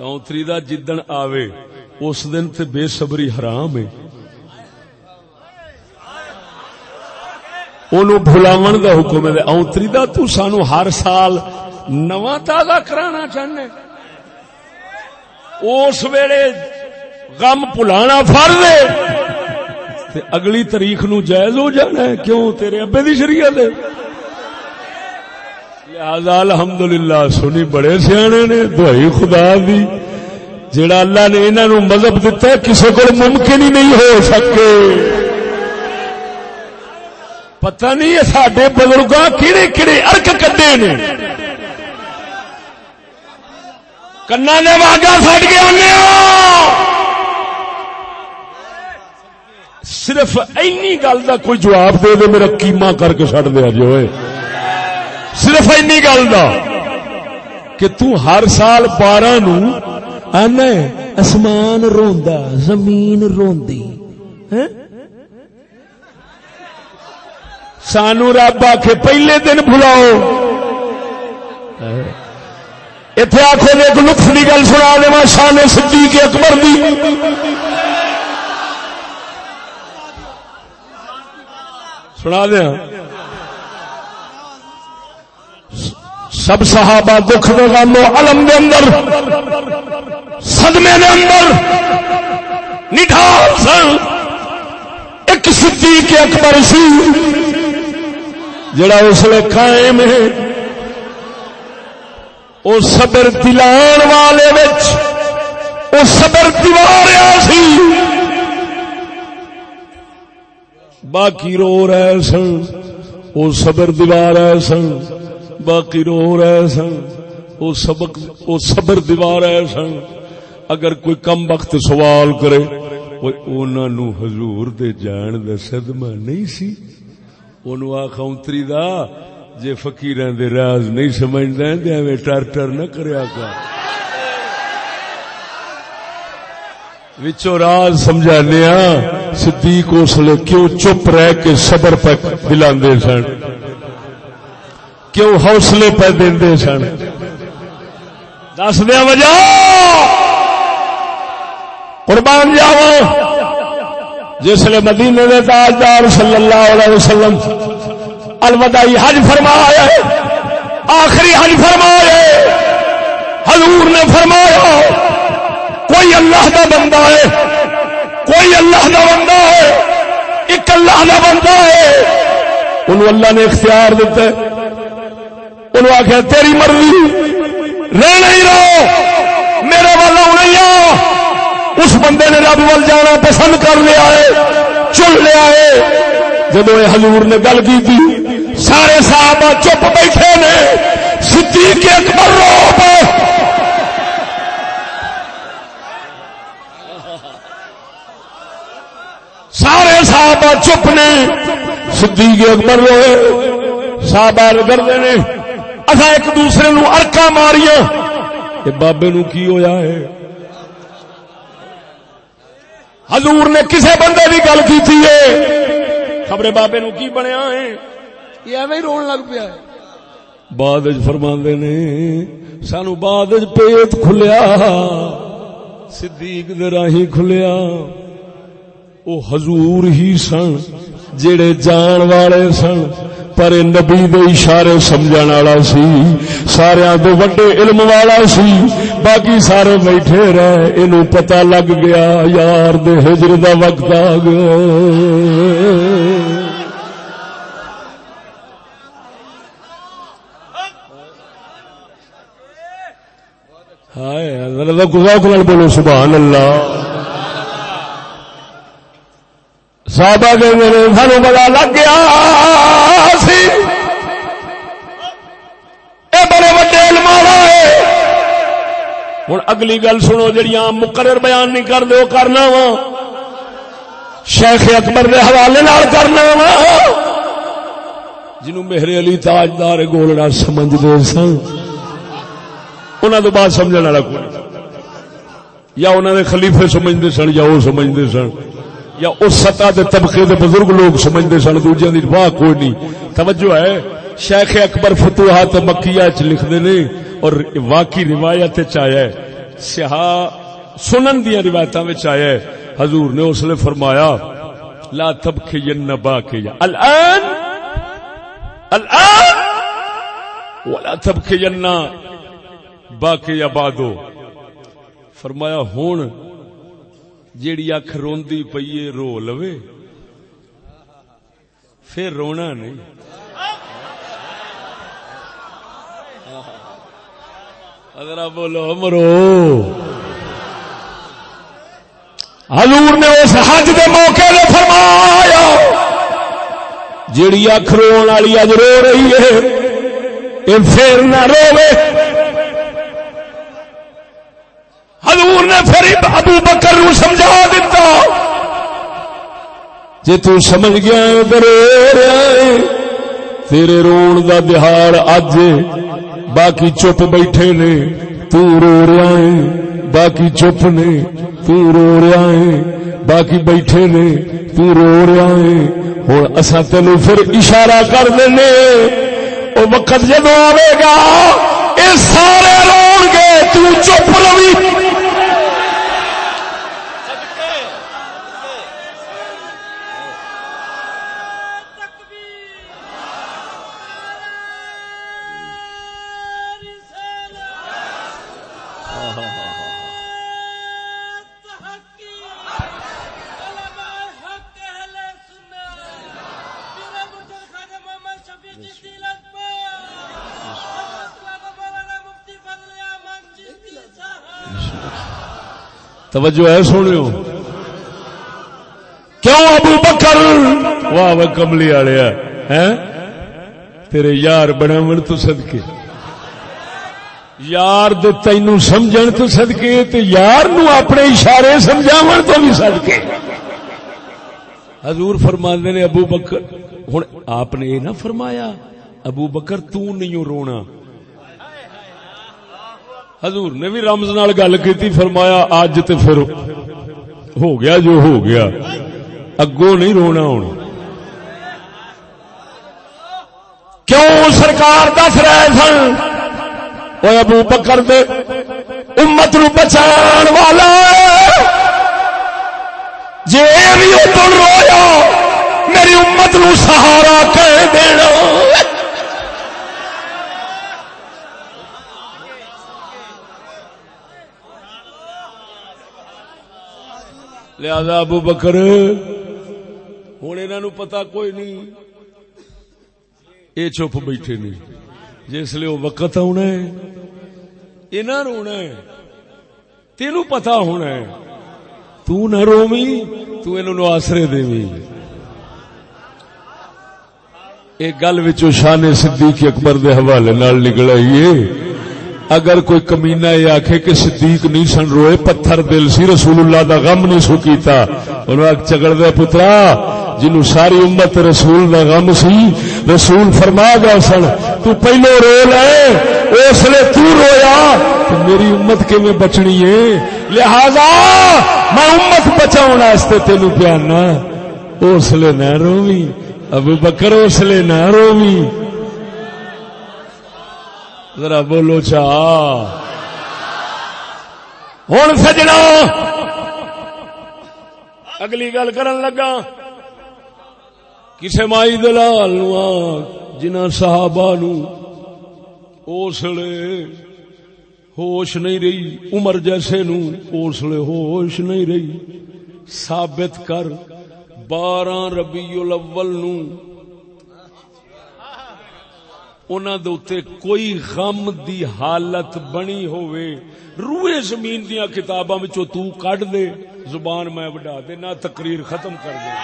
اونتری دا جدن آوے، اس دن تے بے صبری حرام ہے۔ بلاو دا حکم ہے۔ اونتری دا تو سانو ہر سال نواں تازہ کرانا چاہنے۔ اس ویلے غم بھلانا فرض ہے۔ اگلی تاریخ نو جائز ہو جانا ہے۔ کیوں؟ تیرے ابے دی شریعت ہے۔ لہذا الحمدللہ، سنی بڑے سیانے نے دوائی خدا دی۔ جڑا اللہ نے انہوں مذہب دیتا ہے کسی کو ممکن ہی نہیں ہو سکے۔ پتہ نہیں سڈے بزرگ کہڑے کہڑے ارک کدے نے۔ کنا نے واگا سٹ گیا صرف اینی گل کا کوئی جواب دے دے، میرا کیما کر کے چڈ دیا جی ہوئے صرف اینی گل کا کہ تو ہر سال بارہ نو آنا اسمان روندا، زمین روندی ہاں؟ سانو رب آ کے پہلے دن بلاؤ اتے آخو نے ایک لطف کی گل سنا دے شان سدھی کے اکبر دی۔ سنا دیا سب صحابہ دکھ دے غم و علم دے اندر، صدمے دے اندر۔ نٹھال سن۔ ایک صدیق اکبر سی۔ جڑا اس لیے قائم ہے وہ صبر دلان والے وچ وہ صبر دیوار سی باقی رو رہے سن وہ صبر دیوار سن۔ باقی رو رہے سن وہ سبق وہ صبر دیوار سن۔ اگر کوئی کم وقت سوال کرے کوئی انہوں حضور دے جان دا صدمہ نہیں سی۔ آخری دا جے فکیر راز نہیں سمجھنا ایویں ٹر ٹر نہ کریا کر وچو راز سمجھانے صدیق اس لیے کیوں چپ رہ کے صبر پہ دلا سن کیوں حوصلے پہ دے سن دس دیا وجہ قربان جاؤ جس نے مدینے دے تاجدار صلی اللہ علیہ وسلم الوداعی حج فرمایا ہے، آخری حج فرمایا حضور نے فرمایا، کوئی اللہ دا بندہ ہے، کوئی اللہ دا بندہ ہے، ایک اللہ دا بندہ ہے۔ انہوں اللہ نے اختیار دیتا ہے۔ انہوں آخیا تیری مرضی، رہنا ہی رہو، میرے والا نہیں آ اس بندے نے رب ول جانا پسند کر لیا ہے، چن لیا ہے۔ جب یہ حضور نے گل کی تھی، سارے صاحب چپ بیٹھے نے، صدیق اکبر روپ سارے صحابہ چپ نے، صدیق اکبر روئے صحابہ کرتے نے اصا ایک دوسرے نو ارکا ماریا بابے نو کی ہویا ہے؟ حضور نے کسے بندے کی گل کی خبرے بابے نو کی بنیا ہے؟ یہ ایویں رون لگ پیا ہے۔ بعد فرما نے سانو بعد پیت کھلیا صدیق دے راہی کھلیا۔ او حضور ہی سن جڑے جان والے سن پر نبی دے اشارے سمجھن والا سی سارا تو وڈے علم والا سی۔ باقی سارے بیٹھے رہے، اینو پتہ لگ گیا، یار دے ہجر دا وقت آ گیا۔ ہائے بولو، سبحان اللہ۔ صحابہ کے سانو پتا لگ گیا سی اے بڑے وڈے علم ہے ہوں اگلی گل سنو جڑی مقرر بیان نہیں کر دو کرنا وا۔ شیخ اکبر کے حوالے نال کرنا وا۔ جنہوں میرے علی تاجدار گولڑا سمجھتے سن انہوں تو بات سمجھنے والا کوئی یا انہوں نے خلیفے سمجھتے سن، یا وہ سمجھتے سن۔ یا اس سطح دے طبقے دے بزرگ لوگ سمجھتے سن دوجے دی واہ کوئی نہیں۔ توجہ ہے، شیخ اکبر فتوحات مکیہ چ لکھتے نے۔ اور واقعی روایت آیا ہے سیاح سنن دیا روایت آیا ہے۔ حضور نے اس لیے فرمایا، لا تبکے ین باقی، الان الان، ولا تبکے ین باقی بادو فرمایا، ہون جیڑی اکھ روندی پیے رو لوے۔ پھر رونا نہیں۔ اگر بولو مرو حضور نے اس حج کے موقع نے فرمایا، جیڑی اکھ رو والی اج رو رہی ہے یہ پھر نہ روے حضور نے پھر ابو بکر نو سمجھا دیتا جی تو سمجھ گیا ہے، تیرے رون دا دہاڑ اج باقی چپ بیٹھے نے، تو رو رہا ہے باقی چپ نے، تو رو رہا ہے باقی بیٹھے نے، تو رو رہا ہے ہوں اصا تین پھر اشارہ کر دیں وہ وقت جدو آئے گا یہ سارے رو گے، تو چپ روی۔ توجہ ہے سنو کیوں ابو بکر؟ واہ واہ کملی والے ہیں تیرے یار بنا من تو سدکے یار تین سمجھ تو سدکے تے یار نو اپنے اشارے سمجھا تو بھی سدکے حضور فرما نے، ابو بکر ہوں آپ نے یہ نہ فرمایا، ابو بکر تو نہیں رونا۔ حضور نے بھی رمز نال گل کی فرمایا اج تے پھر ہو گیا جو ہو گیا۔ اگوں نہیں رونا ہوں کیوں سرکار دس رہے سن؟ وہ ابو بکر دے امت نو بچان والا۔ جی بھی رویا، میری امت نو سہارا کہہ دینا۔ لہذا ابو بکر، ہوں انہوں پتا کوئی نہیں۔ یہ چپ بیٹھے نہیں جس لیے وہ وقت آنا ہے انہوں رونا ہے۔ تینوں پتا ہونا ہے۔ تو نہ رومی تو انہوں آسرے دے ایک گل شان صدیق اکبر دے حوالے نال نکل آئیے اگر کوئی کمینا یہ آخ کہ صدیق نہیں سن روئے، پتھر دل سی رسول اللہ دا غم نہیں سو کیتا۔ انہوں چگڑ دے پترا جنو ساری امت رسول دا غم سی، رسول فرما گیا سن، تو پہلو رو لے، اس لیے تو رویا۔ تو میری امت کی میں بچنی ہے؟ لہذا میں امت بچاؤ واسطے تینوں پیانا۔ اس لیے نہ روی ابو بکر اس لیے نہ روی ذرا بولو اچھا۔ چا ہوں سجنا۔ اگلی گل کرن لگا۔ کسے مائی دلال جنہ صحابہ نو اسلے ہوش نہیں رہی، عمر جیسے نو اسلے ہوش نہیں رہی۔ ثابت کر، بارہ ربیع الاول نو دے کوئی غم دی حالت بنی ہوئے روئے زمین دیا کتاباں تو کڈ دے۔ زبان میں بڑھا دے، نہ تقریر ختم کر دے۔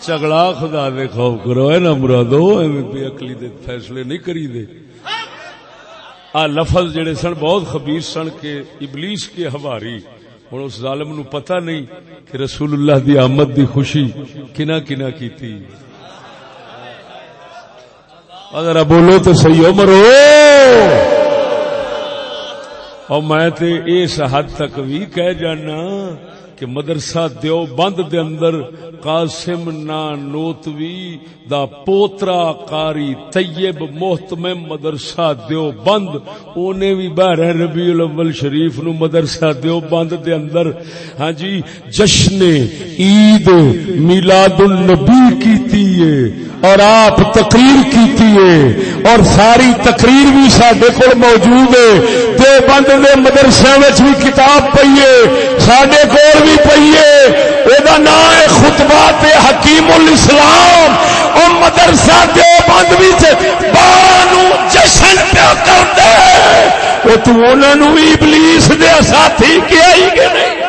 چگڑا خدا دے خوف کرو ہے نا مرادو بے اکلی دے فیصلے نہیں کری دے۔ آ لفظ جڑے سن بہت خبیص سن کے ابلیس کے ہواری ہوں اس ظالم نو پتہ نہیں کہ رسول اللہ دی آمد دی خوشی کنا کنا کیتی۔ اگر بولو تو صحیح ہو اور میں تے اس حد تک بھی کہہ جانا کہ مدرسہ دیو بند دے اندر قاسم نا نوتوی دا پوترا قاری طیب محتمم مدرسہ دیو بند اونے بھی بہر ربیع الاول شریف نو مدرسہ دیو بند دے اندر۔ ہاں جی جشن عید میلاد النبی کیتی ہے اور آپ تقریر کیتی ہے اور ساری تقریر بھی سڈے کو موجود ہے۔ دیو بند دے مدرسے بھی کتاب پی ہے۔ سڈے کول بھی پیے وہ نام ہے تے حکیم الاسلام۔ اور مدرسہ دے بند بھی جشن پیا کرتے وہ تو انہوں نے ابلیس دے ساتھی کیا ہی کہ نہیں؟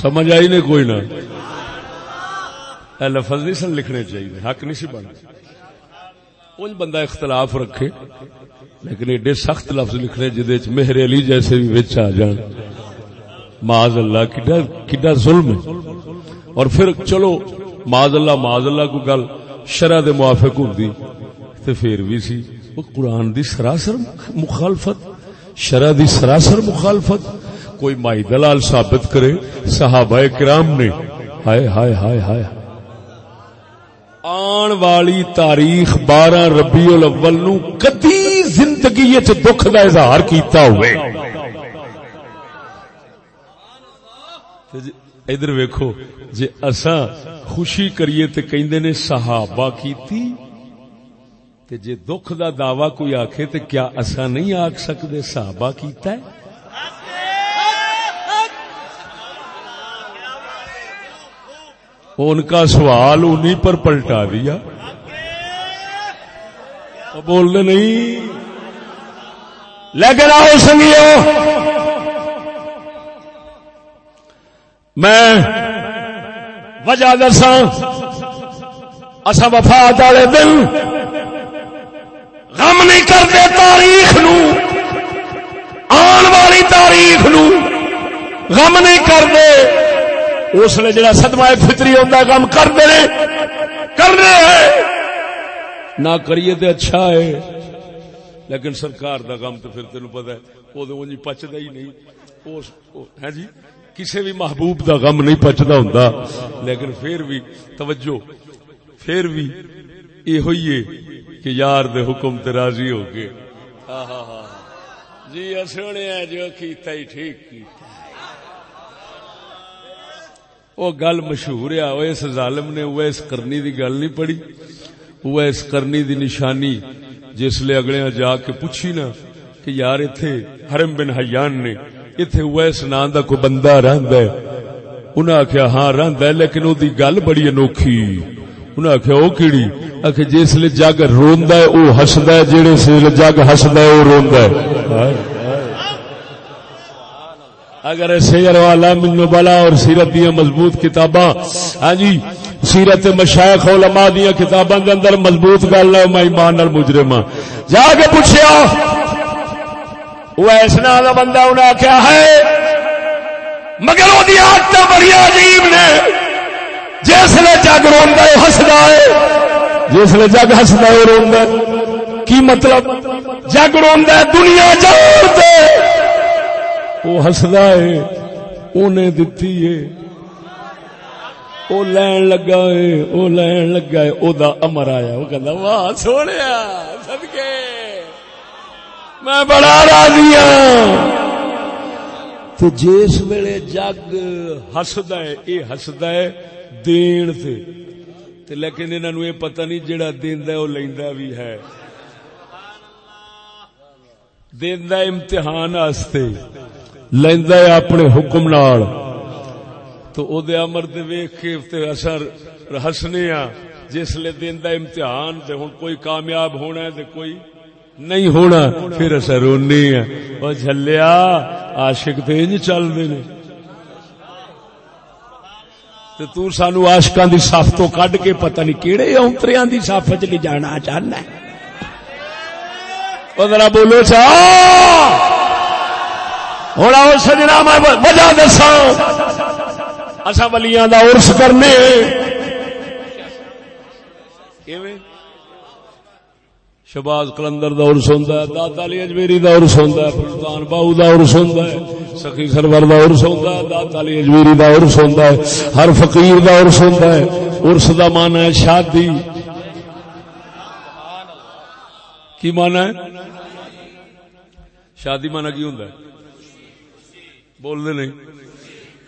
سمجھ آئی نہیں کوئی نہ۔ لفظ نہیں سن لکھنے چاہیے، حق نہیں سی بننا ان بندہ اختلاف رکھے، لیکن ایڈے سخت لفظ لکھنے جہد مہر علی جیسے بھی بچ آ جان۔ معاذ اللہ، کڈا ظلم ہے۔ اور پھر چلو، معاذ اللہ معاذ اللہ کو گل شرح دے موافق ہوں تو پھر بھی سی۔ وہ قرآن دی سراسر مخالفت شرح دی سراسر مخالفت۔ کوئی مائی دلال ثابت کرے، صحابہ کرام نے۔ ہائے ہائے ہائے ہائے۔ آن والی تاریخ بارہ ربی الاول نو کدی زندگی دکھ کا اظہار کیتا ہوئے۔ جی، ادھر ویکھو جی اسا خوشی کریے تے کہندے نے صحابہ کیتی۔ تے جے دکھ دا دعوی کوئی آکھے تے کیا اسا نہیں آکھ سکدے صحابہ کیتا ہے؟ ان کا سوال انہیں پر پلٹا دیا۔ بولنے نہیں۔ لیکن آؤ سنگیو۔ میں وجہ دسا اصا وفات والے دن غم نہیں کرتے تاریخ نو۔ آن والی تاریخ نو۔ غم نہیں کرتے۔ اس نے جڑا سدما فطری ہوتا کام کر دے کر رہے ہیں۔ نہ کریے تے اچھا ہے۔ لیکن سرکار دا کام تو پھر تین پتا ہے، وہ پچتا ہی نہیں۔ ہے ہاں جی؟ کسی بھی محبوب دا غم نہیں پچتا ہوں لیکن پھر بھی توجہ، پھر بھی یہ ہوئی ہے کہ یار دے حکم تے راضی ہو گئے۔ ہاں ہاں ہاں جی سونے جو کیتا ہی ٹھیک کیتا۔ وہ گل مشہور ہے وہ اس ظالم نے وہ اس کرنی دی گل نہیں پڑی وہ اس کرنی دی نشانی جس لیے اگلے جا کے پوچھی نا کہ یار اتھے حرم بن حیان نے اتھے ویس نام دا کوئی بندہ رہندا ہے۔ انہاں آخیا ہاں رہندا ہے، لیکن او دی گل بڑی انوکھی۔ انہاں آخیا او کیڑی؟ آخ جس لیے جگ روندا ہے، او ہسدا ہے جڑے سے جگ ہسدا ہے، او روندا ہے۔ اگر سیر والا منو بلا اور سیرت دیا مضبوط کتاباں ہاں جی سیرت مشائخ علماء دیا کتاباں دے اندر مضبوط گل ہے میں ایمان نال مجرم ہاں۔ جا کے پوچھیا وہ ایسنا دا بندہ انہیں آخیا ہے، مگر وہ آدت بڑی عجیب نے، جس نے جگ روا ہسدا ہے۔ جس نے جگ ہسدا ہے روا کی مطلب؟ جگ روا دنیا جان دے۔ وہ ہسدا ہے انہیں دتی ہے۔ وہ لین لگا ہے، وہ لین لگا ہے، او دا امر آیا۔ وہ کہندا، واہ، سونے، صدقے۔ میں بڑا راضی ہوں تو جس ویلے جگ ہسدا ہے، اے ہسدا ہے دین سے تے لیکن انہاں نو یہ پتہ نہیں جڑا دیندا ہے، او لیندا بھی ہے۔ دیندا امتحان واسطے لیندا ہے اپنے حکم نال۔ تو او دے امر دے ویکھ کے تے اثر ہسنے ہاں۔ جس لے دیندا امتحان تے ہن کوئی کامیاب ہونا ہے تے کوئی نہیں ہونا، پھر اصا رونی ہیں وہ جلیا عاشق تے انج چل دے نے۔ تے تو سانو عاشقاں دی صف تو کڈ کے پتہ نہیں کیڑے اونتریاں دی صف وچ لے جانا چاہنا ہے۔ او ذرا بولو چا۔ ہن او سجنا میں وجہ دساں اسا ولیاں دا عرس کرنے شباز کلندر دا عرس ہوندا ہے داتا علی اجمیری دا عرس ہوندا ہے سلطان باو دا عرس ہوندا ہے سخی سرور دا عرس ہوندا ہے داتا علی اجمیری دا عرس ہوندا ہے ہر فقیر دا عرس ہوندا ہے عرس دا معنی ہے شادی کی معنی ہے شادی معنی کی ہوندا ہے بول دے نہیں۔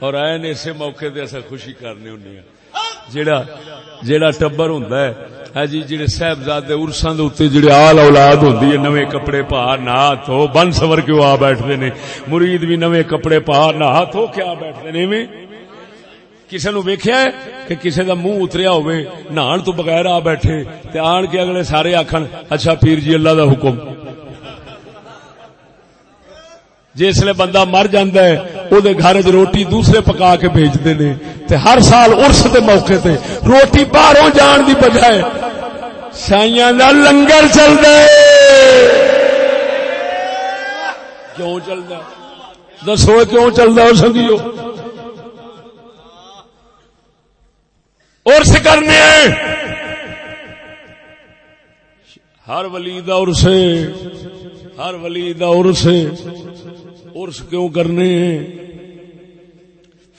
اور آئے نے اسے موقع تے اسا خوشی کرنے ہوندے ہیں جیڑا جیڑا ٹبر ہوندا ہے ہاں جی جڑے صاحبزادے عرساں دے اوتے جڑے آل اولاد ہوندی ہے، نوے کپڑے پا، نہا تو بن سور کے آ بیٹھدے نے؟ مرید بھی نوے کپڑے پا، نہا تو کیا بیٹھدے نے ایویں کسے نو ویکھیا ہے کہ کسے دا منہ اتریا ہوئے نہان تو بغیر آ بیٹھے، تے آن کے اگلے سارے آکھن اچھا پیر جی اللہ دا حکم۔ جسے بندہ مر جاندہ ہے، او دے گھر روٹی دوسرے پکا کے بھیجتے نے۔ تے ہر سال ارس دے موقع تے روٹی باہروں جان دی بجائے سائیاں دا لنگر چل دے کیوں چل دا دسو کیوں چل دا سنگیو؟ ارس کرنے ہیں۔ ہر ولی دا ارس ہر ولی دا ارس ارس کیوں کرنے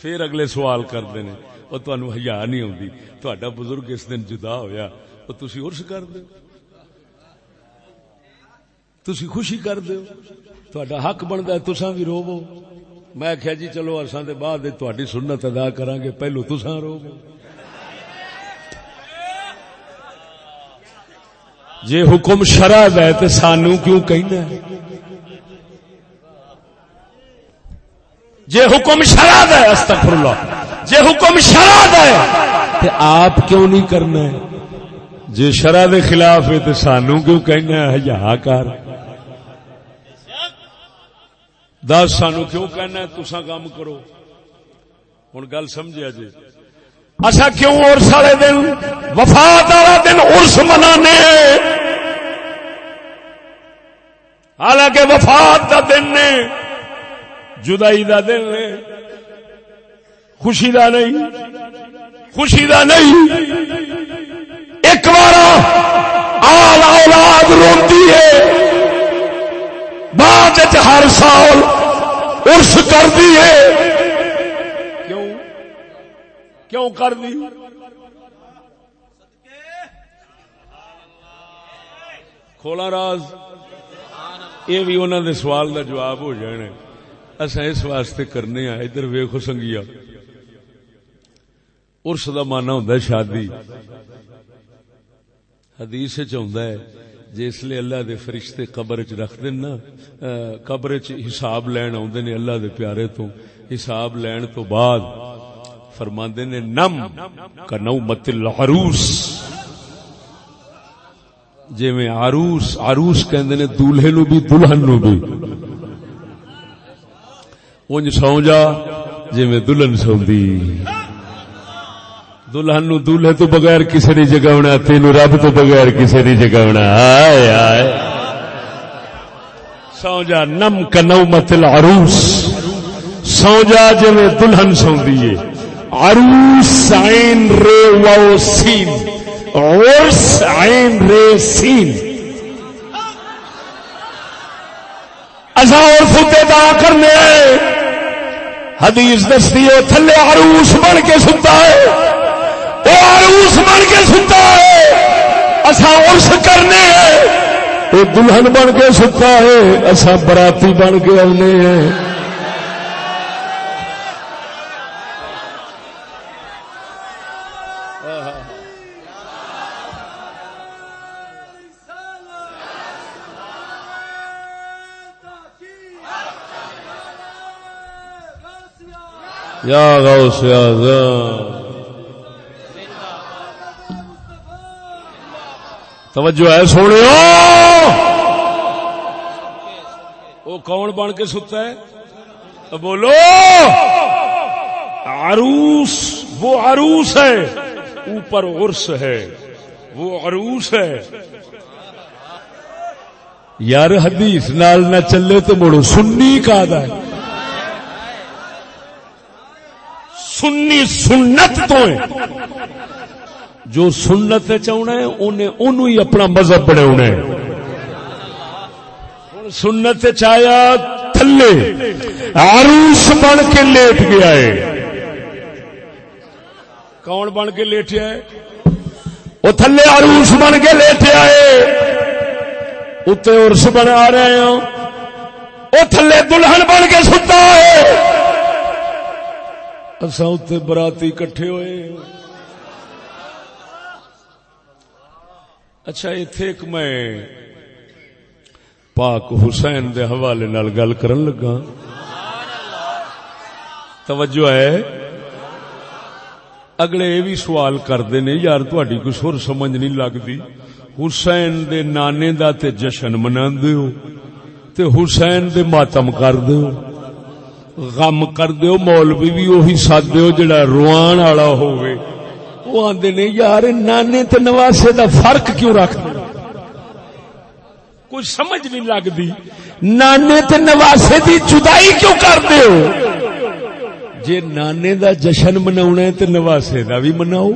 پھر اگلے سوال کرتے ہیں۔ وہ تنوع ہزار نہیں آتی تا بزرگ اس دن جدا ہوا وہ تھی ارس کر دو تھی خوشی کر دو تا حق بنتا ہے تسا بھی روو میں آخیا جی چلو ارساں دے بعد تھی سنت ادا کران گے پہلو تسا رو جے حکم شرح ہے تو سانو کیوں کہنا ہے جے حکم شراد ہے استغفر اللہ جے حکم شراد ہے تے آپ کیوں نہیں کرنا ہے؟ جے شرع دے خلاف ہے تے سانو کیوں کہنا ہے؟ حیا کر۔ دس سانو کیوں کہنا ہے؟ تسا کام کرو۔ ہن گل سمجھیا جی۔ اچھا کیوں اور سارے دن وفات والا دن ارس منانے؟ حالانکہ وفات کا دن نے جدائی دا دن نے، خوشی دا نہیں، خوشی دا نہیں۔ ایک بار آل اولاد روتی ہے۔ بعد ہر سال ارس کر دی ہے۔ کیوں؟ کیوں کر دی کھولا راز۔ یہ بھی انہوں نے سوال کا جواب ہو جانے اصا اس واسطے کرنے ادھر ویخو سنگیا۔ ارس کا مانا ہوں شادی۔ حدیث ہے، جس لیے اللہ دے فرشتے قبر چ رکھ دین نا قبر چ حساب لین آدھے نے اللہ دے پیارے تو۔ حساب لین تو بعد فرماندے نے، نم کا نو مت العروس۔ جی میں عروس عروس کہندے نے، دولہے نو بھی، دلہن نو بھی۔ اونج سو جا جی میں دلہن سوندی دلہن نو دلہے تو بغیر کسی نے جگاونا تین رب تو بغیر کسی نے جگاونا آئے آئے سو جا نم کا نو متل عروس سو جا جی میں دلہن سو دیے عروس سائن رے واؤ سین عرس عین رے سین اصا اور ستے دا کرنے حدیث دستی ہو تھلے عروس بن کے ستا ہے۔ عروس بن کے ستا ہے۔ اصا عرس کرنے وہ دلہن بن کے ستا ہے اصا براتی بن کے آنے ہیں۔ یا غوث یا غوث توجہ ہے سونے وہ کون بن کے ستا ہے؟ بولو. عروس، وہ عروس ہے، اوپر عرس ہے، وہ عروس ہے. یار حدیث نال نہ چلے تو مڑو سنی کا ہے۔ سنی سنت تو ہے۔ جو سنت چاہنا ہے انہیں انہوں ہی اپنا مذہب بنا سنت چایا تھلے۔ عروس بن کے لیٹ گیا ہے۔ کون بن کے لیٹیا ہے؟ وہ تھلے عروس بن کے لیٹیا ہے۔ اتنے ارس بنا رہے ہیں وہ تھلے دلہن بن کے ستا ہے۔ اصا اتنے براتی کٹھے ہوئے۔ اچھا اتے ایک میں پاک حسین دے حوالے نال گل کرن لگا۔ توجہ ہے؟ اگلے یہ بھی سوال کرتے نے یار تھی کوئی سر سمجھ نہیں لگتی۔ حسین دے نانے دا تے جشن منا تے حسین دے ماتم کر دیو غم کر دیو، مولوی بھی وہی سد دیو جڑا روان والا ہوئے وہ آدھے نے، یار، نانے تے نواسے دا فرق کیوں رکھ کوئی سمجھ نہیں لگتی نانے تے نواسے دی جدائی کیوں کرتے ہو جے نانے دا جشن منا تے نواسے دا بھی مناؤ۔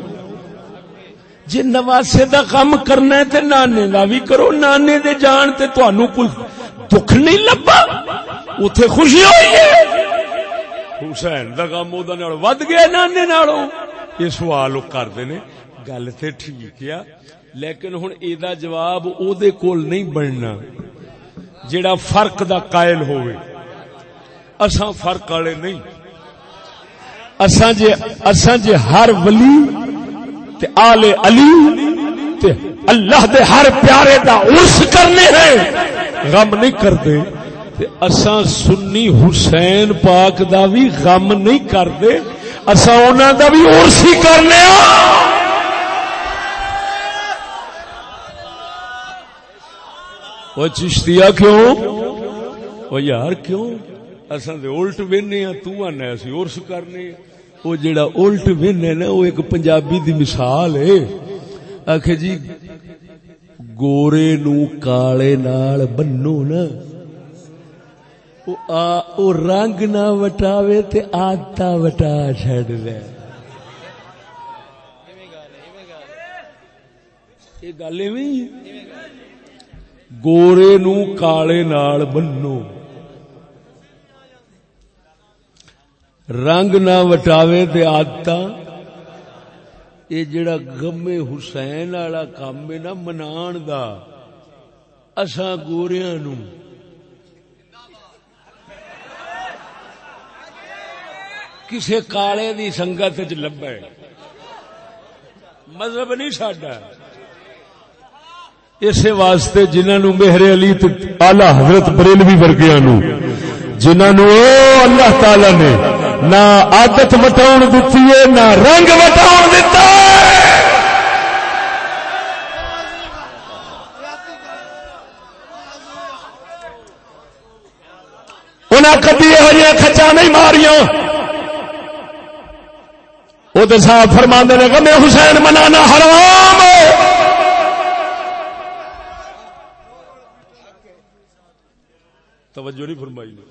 جے نواسے دا غم کرنا ہے تے نانے دا بھی کرو۔ نانے دے جان تے تانوں کوئی دکھ نہیں لبا۔ اتے خوشی ہوئی ہے۔ حسین دا غم او ود گیا نانے نالوں۔ یہ سوال کرتے نے گل تو ٹھیک ہے، لیکن ہوں یہ جواب او دے کول نہیں بننا۔ جیڑا فرق دا قائل ہوئے۔ اساں فرق والے نہیں۔ اساں جے اساں جے ہر ولی تے آل علی تے اللہ دے ہر پیارے دا عرس کرنے ہیں۔ غم نہیں کرتے۔ تے اساں سنی حسین پاک دا بھی غم نہیں کرتے اصا دا بھی ارسی کرنے وہ چشتیا کیوں؟ وہ یار کیوں؟ اصا الٹ وہنے ہاں تنا اسی ارس کرنے وہ جڑا الٹ وہنے نا، وہ ایک پنجابی دی مثال ہے۔ آخ جی گورے نو کالے نال بنو نا۔ رنگ نہ وٹاوے تے آدتا وٹا چڈ دے۔ گل گورے نو کالے نال بنو۔ رنگ نہ وٹاوے تے آدتا یہ جڑا گمے حسین والا کام ہے نا، منان دا۔ اساں گوریاں نو کسے کالے دی سنگت چ لبے۔ مذہب نہیں چڈا اسی واسطے جنہوں میہر علی آلہ حضرت بریلوی ورگیا نو جنہوں اللہ تعالی نے نہ آدت وٹاؤ دیتی ہے، نہ رنگ وٹاؤ دیتا انہیں کبھی یہ کچا نہیں ماریاں۔ وہ تو صاحب فرما نے کہ حسین منانا حرام توجہ نہیں فرمائی نے۔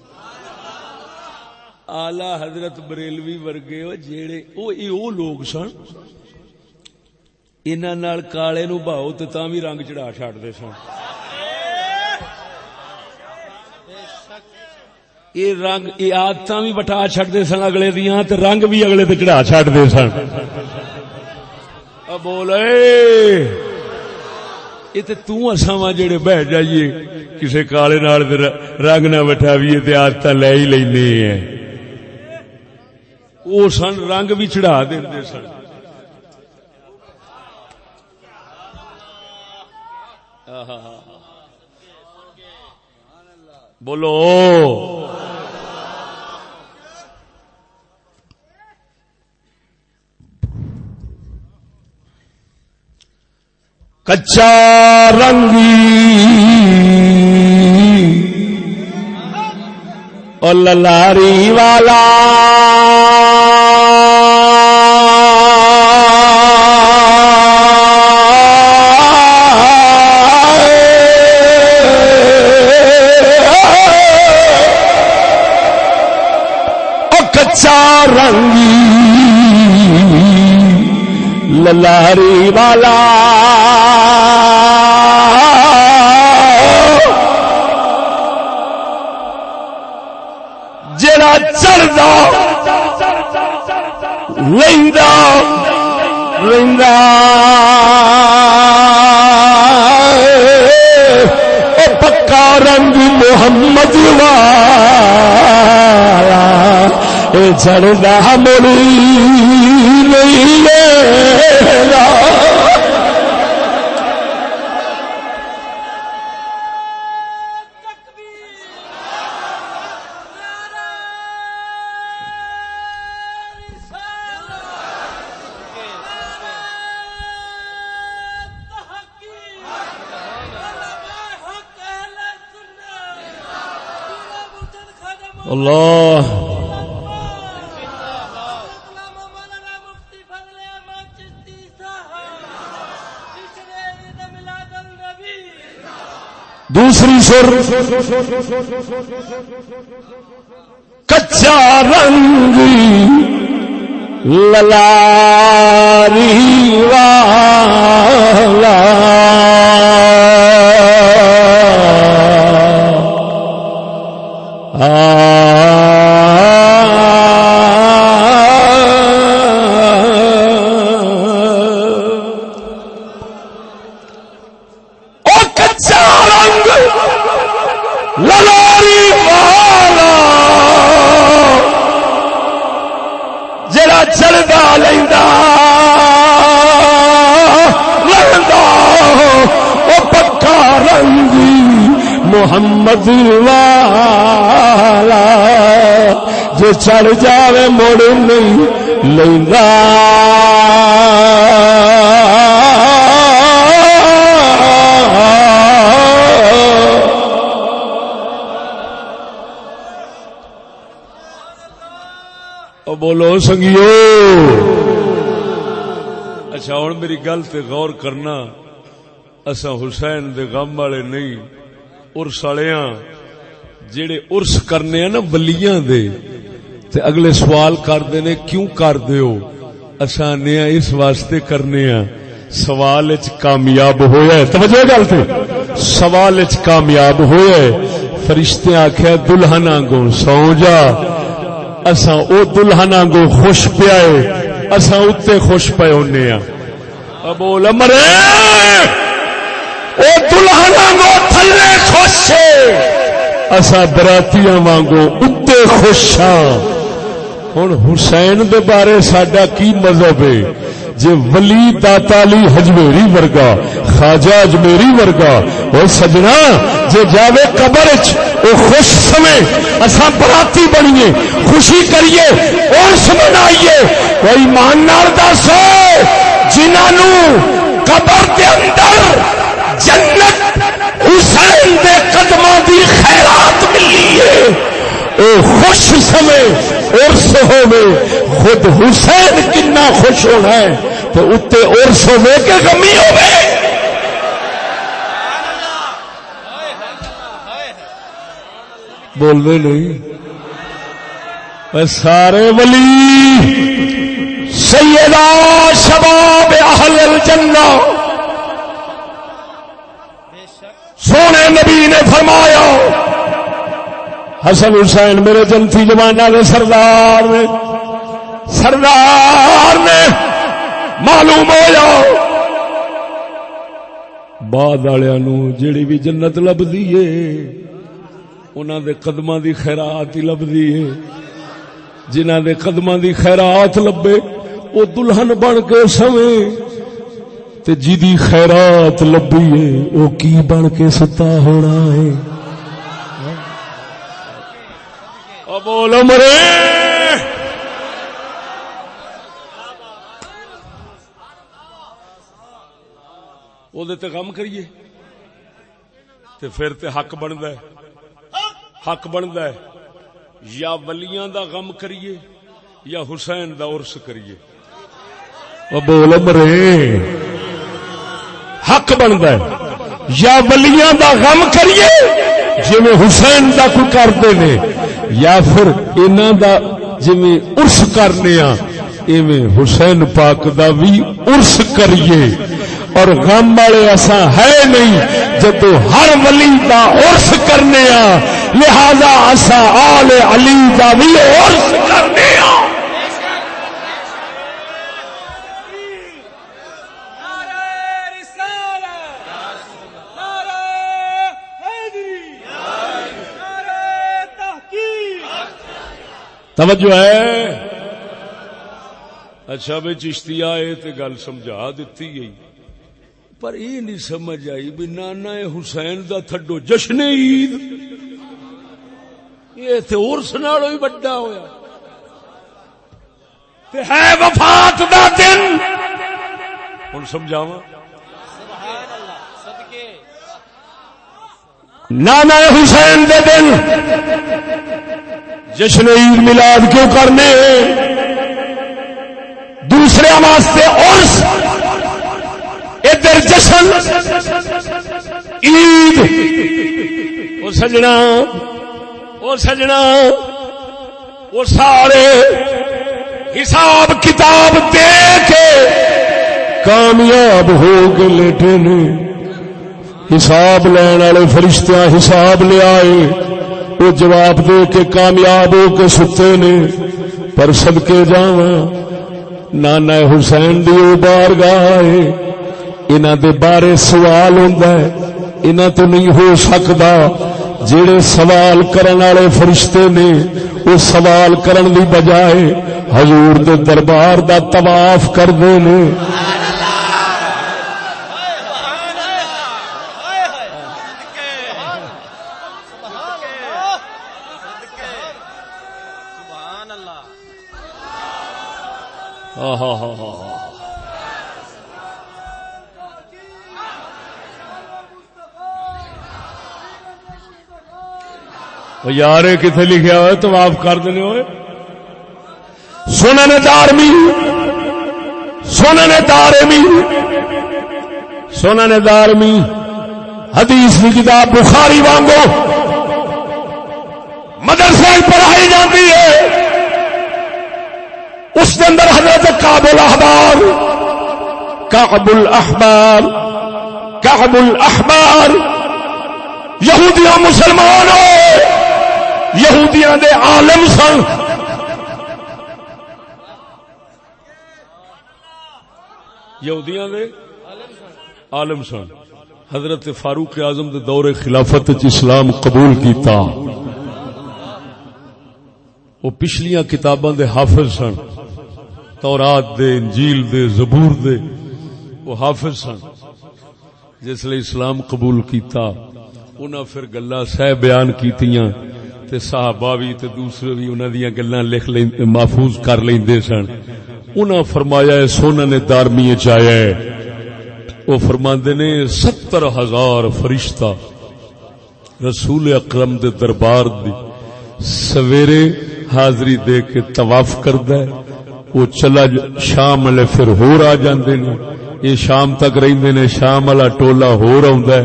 آلہ حضرت بریلوی ورگے جیڑے او لوگ سن انہوں کالے نو بہاؤ تو بھی رنگ چڑھا چڈتے سن۔ یہ رنگ یہ آدت بھی بٹا چڈتے سن، اگلے دیا رنگ بھی اگلے تو چڑھا چڈتے سن۔ بول یہ تو وا جڑے بہ جائیے کسی کالے رنگ نہ بٹا بھی آدت لے ہی لینے وہ سن رنگ بھی چڑھا دے سن۔ بولو کچا رنگی اور للاری والا کچا رنگ رنگی للاری والا جڑا چڑھتا لینا لینا پکا رنگ محمد والا چڑھتا مڑی نہیں۔ کفر کچا رنگ للاری والا۔ محمد چڑھ جاوے مڑ نہیں لینا۔ بولو سنگیو۔ اچھا ہوں میری گل سے غور کرنا۔ اصا حسین دے غم والے نہیں ارس والیا ہاں۔ جڑے ارس کرنے ہاں نا بلیاں دے۔ تے اگلے سوال کرتے نے کیوں کر دیو آسانیا اس واسطے کرنے ہاں۔ سوال اچ کامیاب ہوا توجہ گل تے۔ سوال اچ کامیاب ہوا فرشتے آخیا دلہن آگو سو جا۔ اسا او دلہن آگو خوش پیا ہے۔ اسا اتنے خوش پے ہونے ہاں۔ بول مرے دلہن آنگو تھلے خوش ہے۔ اصا براتیاں وانگو اتنے خوش ہاں۔ ہوں حسین دے بارے سڈا کی مذہب ہے؟ جے ولی داتالی ہجمیری ورگا، خواجہ اجمیری ورگا وہ سجنا، جے جاوے قبر او خوش سمے، اساں براتی بنیے، خوشی کریے اور سمنائیے۔ کوئی مان نال دسو جنہوں قبر دے اندر جنت، حسین دے قدموں دی خیرات ملی ہے۔ او خوش سمے ارس ہوے خود حسین کنا خوش ہونا ہے، تو اتنے ارس ہوے کہ غمی ہوے بول دے نہیں سارے ولی، سیدہ شباب اہل الجنہ۔ سونے نبی نے فرمایا حسن حسین میرے جنتی زمانہ کے سردار نے سردار نے معلوم ہو جاؤ بعد والوں جیڑی بھی جنت لبھی ہے انہوں دے قدمہ دی خیرات ہی لبھی ہے۔ جنہ دے قدمہ دی خیرات لبے وہ دلہن بن کے سوے تے جی دی خیرات لبھی ہے وہ کی بن کے ستا ہونا ہے۔ بولو مرے وہ غم کریے۔ تے پھر تے حق بنتا ہے۔ حق بنتا ہے۔ یا ولیاں دا غم کریے، یا حسین دا عرس کریے۔ بول مرے حق بنتا ہے۔ یا ولیاں دا غم کریے جی حسین دا کوئی کرتے نے۔ یا پھر انہوں دا کرنے ہاں، ایویں حسین پاک دا بھی ارس کریے۔ اور غم والے ایسا ہے نہیں جب ہر ولی دا ارس کرنے ہاں، لہذا ایسا آل علی دا بھی ارس کرنے توجہ ہے؟ اچھا بھائی چشتی آئے تو گل سمجھا دیتی گئی۔ پر یہ نہیں سمجھ آئی بھی نانا حسین دا تھڈو جشن عید۔ یہ تھے ارس نالوں ہی بڑا ہوا ہے وفات دا دن۔ ہوں سمجھاوا نانا حسین دے دن۔ جشن عید ملاد کیوں کرنے؟ دوسرے واسطے عرس۔ ادھر جشن عید۔ وہ سجنا وہ سجنا، وہ سارے حساب کتاب دے کے کامیاب ہو کے لیٹے نے حساب لین والے فرشتیاں حساب لے آئے۔ وہ جواب دے کے کامیاب ہو کے ستے نے، پر سب کے جا نانا حسین دی بار گاہ انہ دے بارے سوال ہوں انہ تو نہیں ہو سکتا جڑے سوال کرن والے فرشتے نے وہ سوال کرن دی بجائے حضور دے دربار دا طواف کر دے نے۔ یار کتنے لکھا ہوا تو آپ کر دیں ہوئے سنن دارمی سنن دارمی سنن دارمی حدیث کی کتاب بخاری وانگو مدرسے پڑھائی جاتی ہے اس کے اندر حضرت کابل احبار کابل احبار کابل احبار یہودیاں مسلمان ہو، یہودیاں دے عالم سن۔ یہودیاں دے عالم سن۔ حضرت فاروق اعظم دے دور خلافت اسلام قبول کیتا۔ وہ پچھلیاں کتاباں دے حافظ سن۔ تورات دے، انجیل دے، زبور دے، وہ حافظ سن۔ جس لیے اسلام قبول کیتا، انہاں پھر گلا سہ بیان کیتیاں، تے صحابہ بھی تے دوسرے بھی انہاں دیاں گلاں لکھ لیں محفوظ کر لیندے سن۔ انہاں فرمایا ہے، سونا نے دارمی چایا ہے۔ وہ فرماندے نے، ستر ہزار فرشتہ رسول اکرم دے دربار دی سویرے حاضری دے کے طواف کردا ہے۔ وہ چلا شام والے پھر ہور آ جاندے نے۔ یہ شام تک رہندے نے، شام والا ٹولا ہور آوندا ہے۔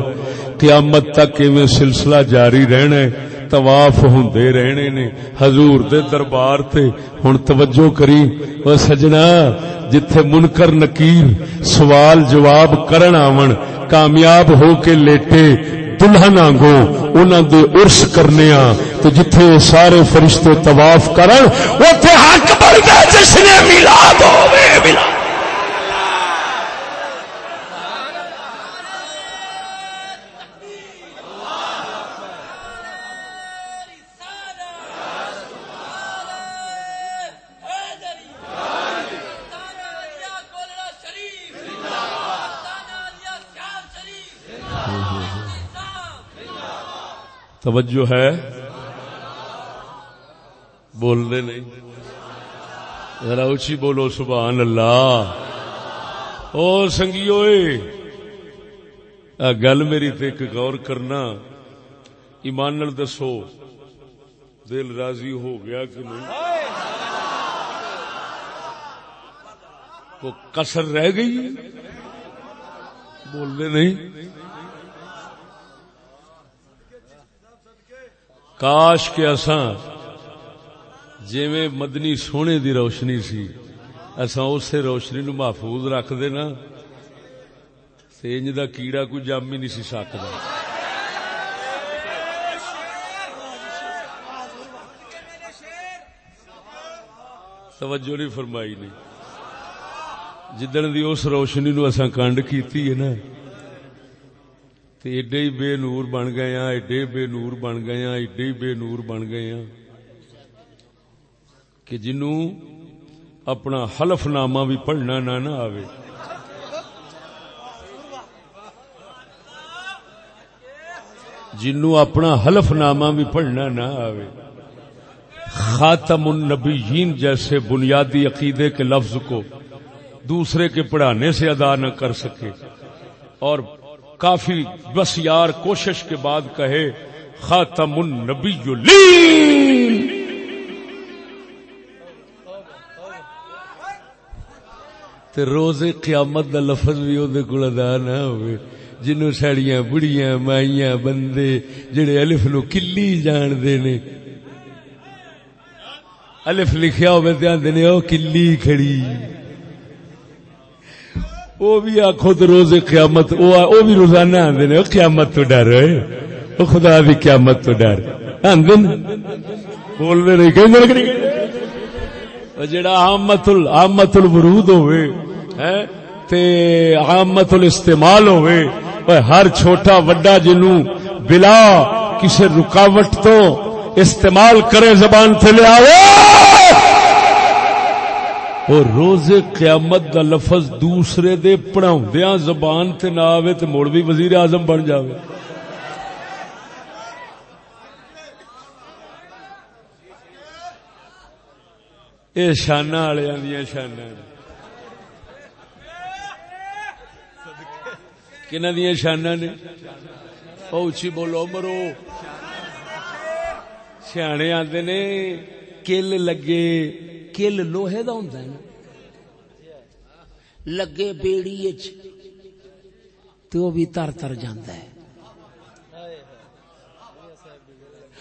قیامت تک ایویں سلسلہ جاری رہنا ہے۔ طواف ہوندے رہنے نے۔ حضور دے دربار تے ہن توجہ کری۔ او سجنا، جتھے منکر نکیر سوال جواب کرن آون، کامیاب ہو کے لیٹے دلہن آنگو انہاں دے عرس کرنے آ تو جتھے سارے فرشتے طواف کرن، اوتھے جشن میلاد ہوے توجہ ہے؟ بول دے نہیں۔ ذرا اچھی بولو، سبحان اللہ۔ او سنگیو گل میری تے غور کرنا۔ ایمان نال دسو، دل راضی ہو گیا کہ نہیں؟ کو کسر رہ گئی؟ بول دے نہیں۔ کاش کے اساں جی مدنی سونے دی روشنی سی، اساں اسے روشنی نو محفوظ رکھ دے نا انج دا کیڑا کوئی جم ہی نہیں سی سکتا۔ توجہ نہیں فرمائی نہیں جدن دی اس روشنی نو اساں کنڈ کیتی ہے نا ایڈے ہی بے نور بن گئے ہاں ایڈے بے نور بن گئے ہاں ایڈے ہی بے نور بن گئے ہاں۔ کہ جنوں اپنا حلف نامہ بھی پڑھنا نہ نہ آوے۔ جنوں اپنا حلف نامہ بھی پڑھنا نہ آوے۔ خاتم النبیین جیسے بنیادی عقیدے کے لفظ کو دوسرے کے پڑھانے سے ادا نہ کر سکے اور کافی بس یار کوشش کے بعد کہے، خاتم النبی تے روز قیامت دا لفظ بھی وہ کو ادا نہ ہوئے۔ جنوں ساڑیاں، بڑیاں، مائیاں، بندے جڑے الف نو کلی جان دے نے۔ الف لکھیا ہوئے تے آندے نے، او کلی کھڑی۔ وہ بھی آخو تو روز قیامت وہ بھی روزانہ آدھے نے، او قیامت تو ڈر وہ خدا بھی قیامت تو ڈر۔ آندے آدھے بولنے نہیں کہ جڑا آمت ال آمت الورود ہوئے تے آمت الاستعمال ہوئے ہر چھوٹا وڈا جنو بلا کسی رکاوٹ تو استعمال کرے زبان سے لے آئے اور روز قیامت دا لفظ دوسرے دے پڑھاؤ زبان تے نہ آوے تے مڑ بھی وزیر اعظم بن جاوے۔ اے شانہ والے دیا شانہ کنہ دیا شانہ نے اچھی بولو مرو سیانے آتے نے کل لگے کل لوہے دا ہوندا ہے نا لگے بیڑی تو بھی تر تر جاندا ہے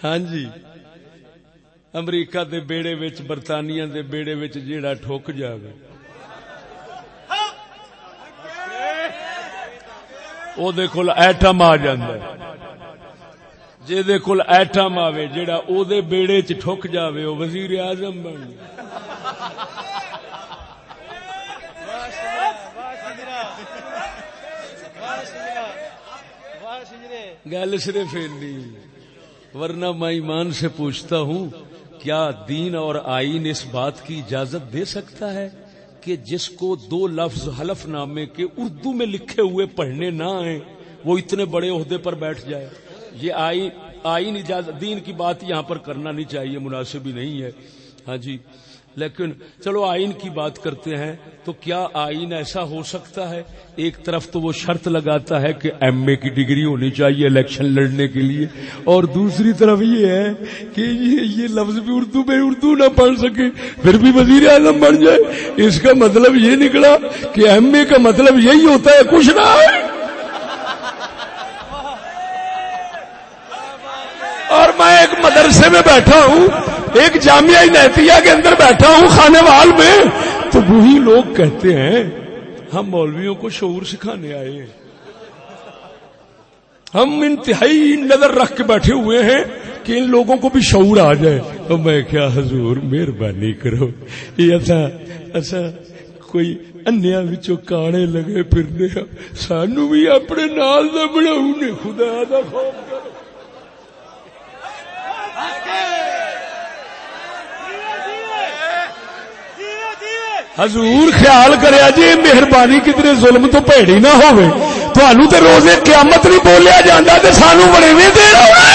ہاں جی امریکہ دے بیڑے وچ، برطانیہ دے بیڑے وچ جیڑا ٹھوک جاوے۔ او دے کول ایٹم آ جاندا ہے جے دے کول ایٹم آوے، جیڑا او دے بیڑے چ ٹھک جاوے، او وزیر اعظم بن۔ گل صرف ورنہ میں ایمان سے پوچھتا ہوں کیا دین اور آئین اس بات کی اجازت دے سکتا ہے کہ جس کو دو لفظ حلف نامے کے اردو میں لکھے ہوئے پڑھنے نہ آئے وہ اتنے بڑے عہدے پر بیٹھ جائے؟ یہ آئین آئین اجازت، دین کی بات یہاں پر کرنا نہیں چاہیے، مناسب ہی نہیں ہے۔ ہاں جی۔ لیکن چلو آئین کی بات کرتے ہیں تو کیا آئین ایسا ہو سکتا ہے؟ ایک طرف تو وہ شرط لگاتا ہے کہ ایم اے کی ڈگری ہونی چاہیے الیکشن لڑنے کے لیے، اور دوسری طرف یہ ہے کہ یہ لفظ بھی اردو میں اردو نہ پڑھ سکے، پھر بھی وزیر اعظم بن جائے۔ اس کا مطلب یہ نکلا کہ ایم اے کا مطلب یہی ہوتا ہے، کچھ نہ ہے اور میں ایک مدرسے میں بیٹھا ہوں ایک جامعہ نہتیا کے اندر بیٹھا ہوں خانے وال میں۔ تو وہی لوگ کہتے ہیں، ہم مولویوں کو شعور سکھانے آئے ہیں۔ ہم انتہائی نظر رکھ کے بیٹھے ہوئے ہیں کہ ان لوگوں کو بھی شعور آ جائے۔ تو میں کیا حضور، مہربانی کرو۔ یہ ایسا ایسا کوئی انیا بچوں کانے لگے پھرنے۔ سانو بھی اپنے نال کا بڑھاؤ خدا دا خوف کرو۔ حضور خیال کریا جی مہربانی کتنے ظلم تو پیڑی نہ ہوئے۔ تو تے روزے قیامت نہیں بولیا جانا تو سانو بڑے دے رہا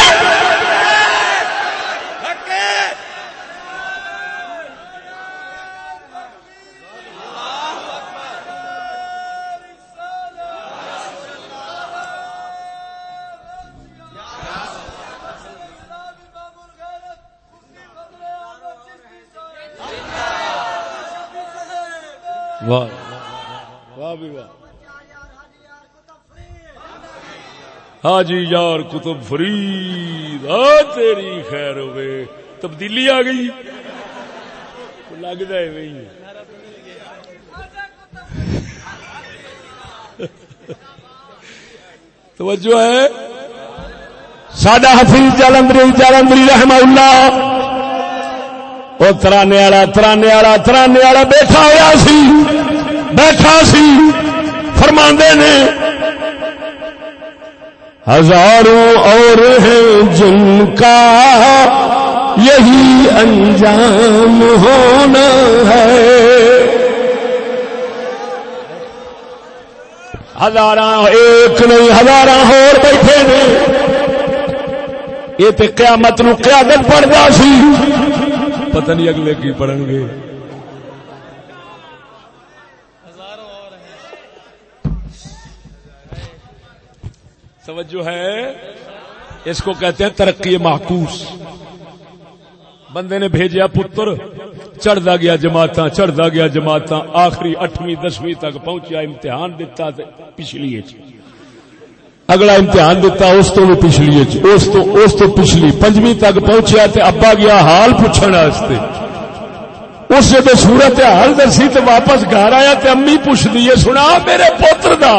ہاں جی یار کتب فرید، آ تیری خیر ہوئے۔ تبدیلی آ گئی۔ لگتا ہے توجہ ہے۔ ساڈا حفیظ جالندری جالندری رحم اللہ۔ وہ ترانے والا ترانے والا ترانے والا بیٹھا ہوا سی۔ بیٹھا سی، فرماندے نے، ہزاروں اور ہیں جن کا یہی انجام ہونا ہے۔ ہزار ایک نہیں ہزار اور بیٹھے نے۔ یہ تو قیامت نو قیادت پڑتا سی۔ پتہ نہیں اگلے کی پڑھیں گے۔ توجہ ہے؟ اس کو کہتے ہیں ترقی محکوس بندے نے بھیجیا پتر چڑھتا گیا جماعت چڑھتا گیا جماعت آخری اٹھویں، دسویں تک پہنچیا، امتحان دتا پچھلی اگلا امتحان دتا اس تو بھی پچھلی اس تو اس تو پچھلی، پنجویں تک پہنچیا تے ابا گیا حال پوچھنے اس جب سورت حال دسی تو واپس گھر آیا تے امی پوچھ دی سنا میرے پوتر دا۔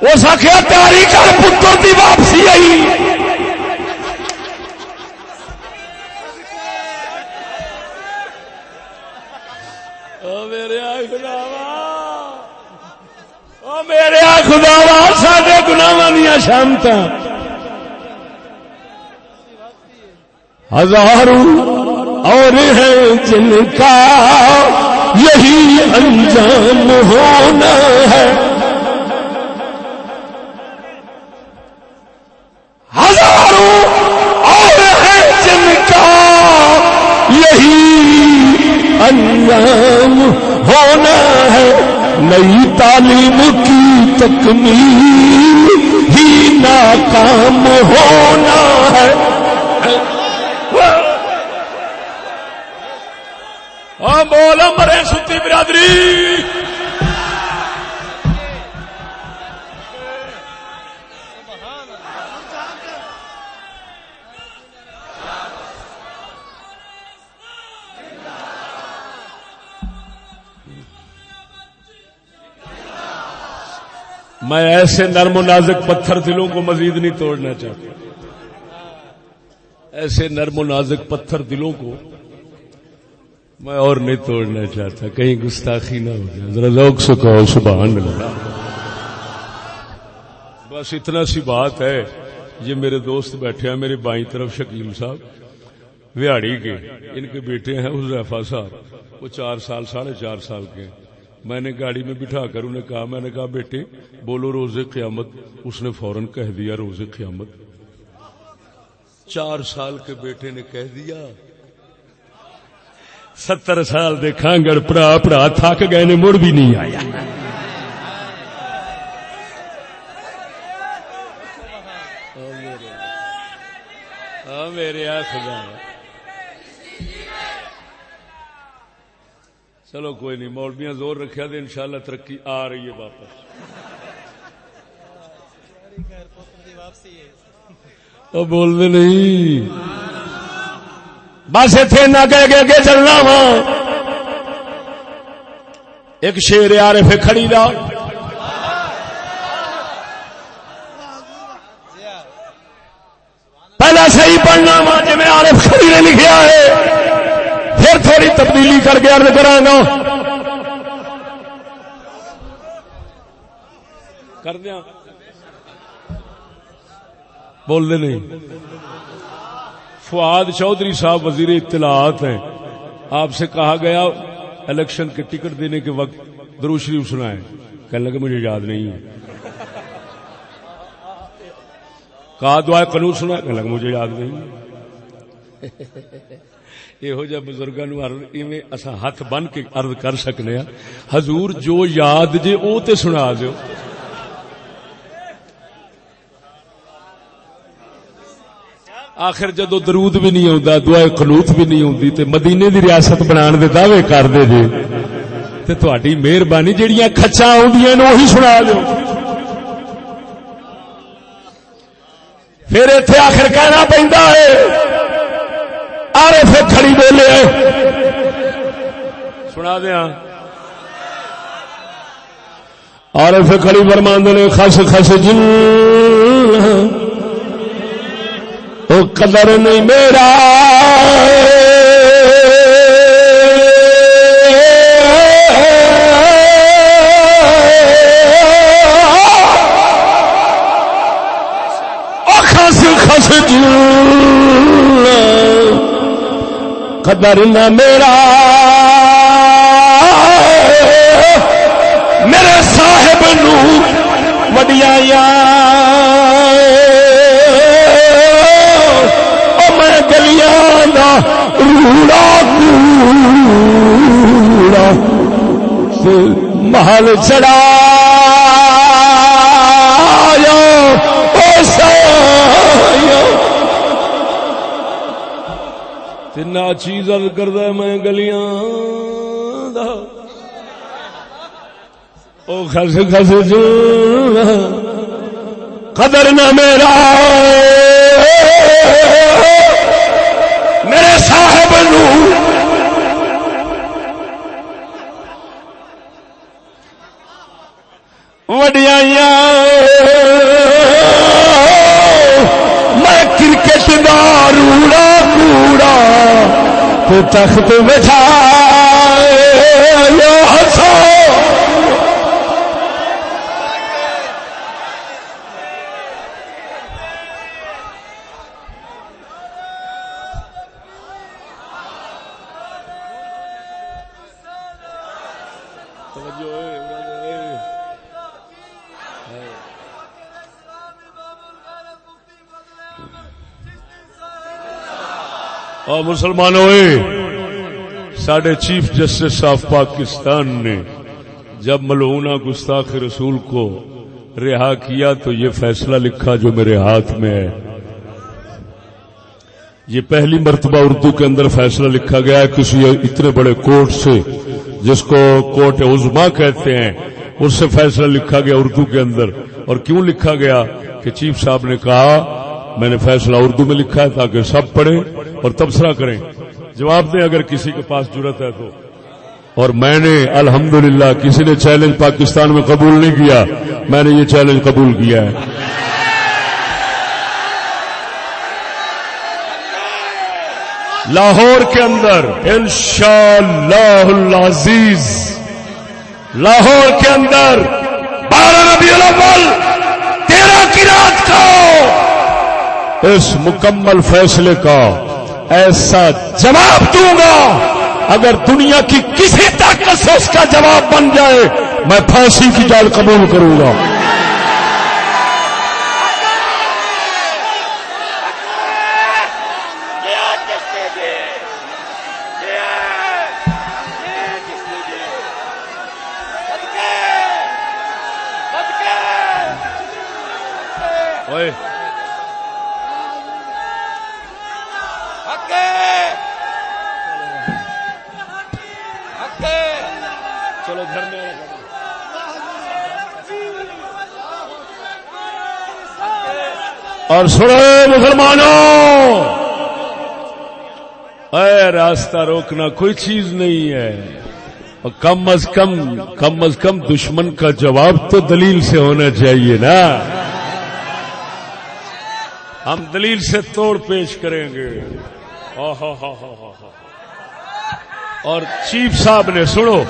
اس آخیا تیاری کر، پتر دی واپسی آئی۔ میرے خدا سارے گناواں دیا شامت ہزاروں اور ہیں جن کا یہی انجام ہونا ہے۔ ہزاروں اور ہیں جن کا یہی انجام ہونا ہے۔ نئی تعلیم کی تکمیل ہی ناکام ہونا ہے ہاں ہاں، بول ہاں، مرے، ستی برادری۔ میں ایسے نرم و نازک پتھر دلوں کو مزید نہیں توڑنا چاہتا۔ ایسے نرم و نازک پتھر دلوں کو میں اور نہیں توڑنا چاہتا، کہیں گستاخی نہ ہو جائے۔ ذرا لوگ سے کہو، سبحان اللہ۔ بس اتنا سی بات ہے، یہ میرے دوست بیٹھے ہیں، میری بائیں طرف شکیل صاحب۔ وہاڑی کے، ان کے بیٹے ہیں حضیفہ صاحب۔ وہ چار سال، ساڑھے چار سال کے میں نے گاڑی میں بٹھا کر انہیں کہا، میں نے کہا، بیٹے، بولو روز قیامت۔ اس نے فوراً کہہ دیا روز قیامت۔ چار سال کے بیٹے نے کہہ دیا ستر سال دے کھانگر پڑا پڑا تھک گئے نے مڑ بھی نہیں آیا۔ میرے خدا۔ چلو کوئی نہیں مولویاں زور رکھا تو انشاءاللہ ترقی آ رہی ہے واپس۔ بول دے نہیں۔ بس اتنے نہ کہہ کے اگے چلنا وا۔ ایک شیر آ رہے کھڑی دا۔ پہلا صحیح پڑھنا وا جی میں آر کھڑی نے لکھا ہے۔ پھر تھوڑی تبدیلی کر کے ارد کرا گا کر دیا بول دے نہیں۔ فواد چودھری صاحب وزیر اطلاعات ہیں۔ آپ سے کہا گیا، الیکشن کے ٹکٹ دینے کے وقت درو شریف سنائے کہنے لگے، مجھے یاد نہیں ہے۔ کہا دعائے قانون سنا کہنے لگا مجھے یاد نہیں یہو جہ بزرگ اصا ہاتھ بن کے ارد کر سکنے ہاں۔ حضور جو یاد جے، او تے سنا دیو۔ آخر جدو درود بھی نہیں آتا دعائے قنوت بھی نہیں آتی تے مدینے دی ریاست بنا دے دعوے کر دے جے۔ تے تہاڈی مہربانی جہیا کچا آدی وہی سنا دو پھر اتے آخر کہنا پہنتا ہے آرے سے کھڑی بولے سنا دیا آرے سے کھڑی برماند نے، خس خس جن وہ قدر نہیں میرا۔ خس خس جی۔ قدر نہ میرا۔ میرے صاحب نو وڈیا گلیاں روڑا کوڑا محل چڑھا تین چیز ارد کرد میں گلیاں او خس خس قدر نہ میرا میرے صاحب نو وڈیا میں کرکٹ دا روڑا کوڑا تو تخت بٹھا اور مسلمان ہوئے سڈے چیف جسٹس آف پاکستان نے جب ملونا گستاخ رسول کو رہا کیا تو یہ فیصلہ لکھا جو میرے ہاتھ میں ہے۔ یہ پہلی مرتبہ اردو کے اندر فیصلہ لکھا گیا ہے، کسی اتنے بڑے کورٹ سے، جس کو کورٹ عزما کہتے ہیں، اس سے فیصلہ لکھا گیا اردو کے اندر۔ اور کیوں لکھا گیا؟ کہ چیف صاحب نے کہا، میں نے فیصلہ اردو میں لکھا ہے تاکہ سب پڑھیں۔ اور تبصرہ کریں۔ جواب دیں اگر کسی کے پاس ضرورت ہے تو۔ اور میں نے الحمدللہ کسی نے چیلنج پاکستان میں قبول نہیں کیا، میں نے یہ چیلنج قبول کیا ہے۔ لاہور کے اندر انشاءاللہ العزیز، لاہور کے اندر بارہ ربیع الاول، تیرہ کی رات کو اس مکمل فیصلے کا ایسا جواب دوں گا اگر دنیا کی کسی طاقت سے اس کا جواب بن جائے، میں پھانسی کی جال قبول کروں گا۔ اور سنو مسلمانوں، اے راستہ روکنا کوئی چیز نہیں ہے۔ اور کم از کم کم از کم دشمن کا جواب تو دلیل سے ہونا چاہیے نا۔ ہم دلیل سے توڑ پیش کریں گے۔ اور چیف صاحب نے، سنو،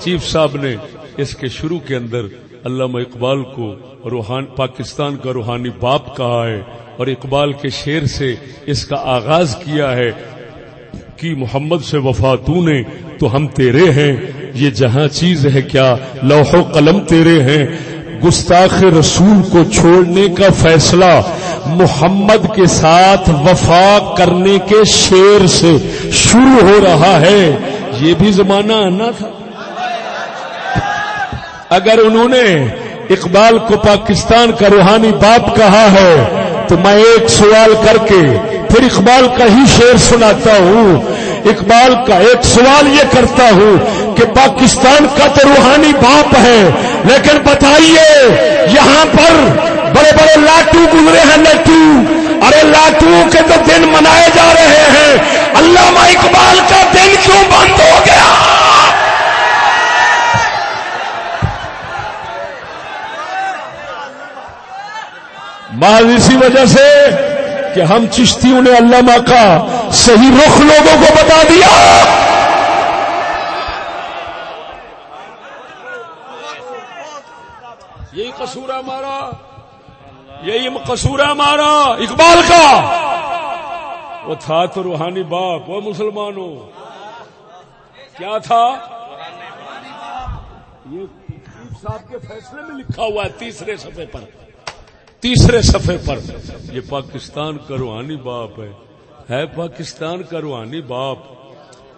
چیف صاحب نے اس کے شروع کے اندر علامہ اقبال کو روحان، پاکستان کا روحانی باپ کہا ہے اور اقبال کے شیر سے اس کا آغاز کیا ہے کہ محمد سے وفا تو نے تو ہم تیرے ہیں، یہ جہاں چیز ہے کیا، لوح و قلم تیرے ہیں۔ گستاخ رسول کو چھوڑنے کا فیصلہ، محمد کے ساتھ وفا کرنے کے شیر سے شروع ہو رہا ہے۔ یہ بھی زمانہ آنا تھا۔ اگر انہوں نے اقبال کو پاکستان کا روحانی باپ کہا ہے، تو میں ایک سوال کر کے پھر اقبال کا ہی شعر سناتا ہوں۔ اقبال کا ایک سوال یہ کرتا ہوں کہ پاکستان کا تو روحانی باپ ہے، لیکن بتائیے، یہاں پر بڑے بڑے لاٹو گزرے ہیں لٹو ارے لاٹو کے تو دن منائے جا رہے ہیں۔ علامہ اقبال کا دن کیوں بند ہو گیا؟ بعض اسی وجہ سے کہ ہم چشتیوں نے علامہ کا صحیح رخ لوگوں کو بتا دیا۔ یہی قصور ہمارا۔ یہی قصور ہمارا۔ اقبال کا۔ وہ تھا تو روحانی باپ، وہ مسلمانوں کیا تھا؟ یہ صاحب کے فیصلے میں لکھا ہوا ہے تیسرے صفحے پر۔ تیسرے صفحے پر۔ یہ پاکستان کا روحانی باپ ہے۔ ہے پاکستان کا روحانی باپ۔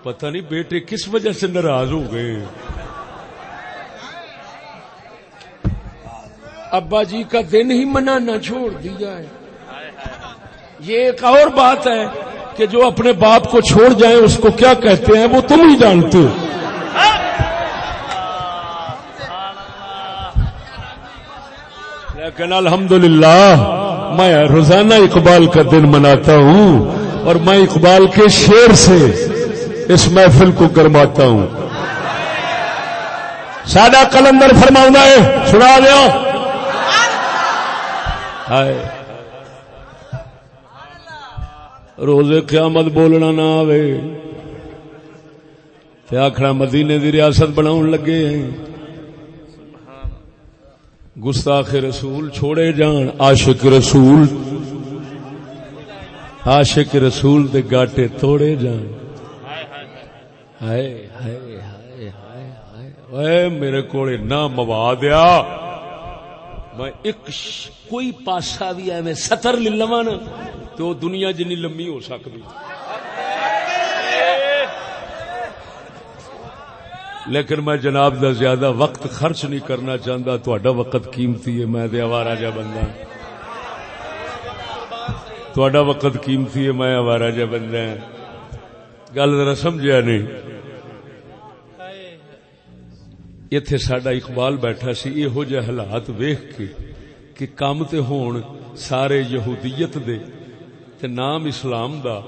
پتہ نہیں بیٹے کس وجہ سے ناراض ہو گئے ابا جی کا دن ہی منانا چھوڑ دیا ہے۔ یہ ایک اور بات ہے کہ جو اپنے باپ کو چھوڑ جائیں اس کو کیا کہتے ہیں؟ وہ تم ہی جانتے ہو۔ لیکن الحمدللہ، میں روزانہ اقبال کا دن مناتا ہوں اور میں اقبال کے شیر سے اس محفل کو گرماتا ہوں۔ سادہ کلندر فرما ہے سنا دیا روز قیامت بولنا نہ آوے۔ آخر مدینے دی ریاست بنا لگے ہیں۔ گستاخ رسول چھوڑے جان، عاشق رسول. عاشق رسول دے گاٹے توڑے جان. ہائے ہائے ہائے ہائے ہائے. میرے کو نہ موا دیا. میں ایک کوئی پاسا بھی ایویں ستر لے لوا نا تو دنیا جنی لمبی ہو سکتی. لیکن میں جناب دا زیادہ وقت خرچ نہیں کرنا چاہتا تا وقت قیمتی ہے، میں آوارا جا بندہ۔ تا وقت قیمتی ہے، میں آوارا جا بندہ گل ذرا سمجھا نہیں؟ اتے سڈا اقبال بیٹھا سی یہو جہ حالات ویخ کے کہ کام تے ہون سارے یہودیت دے تے نام اسلام دا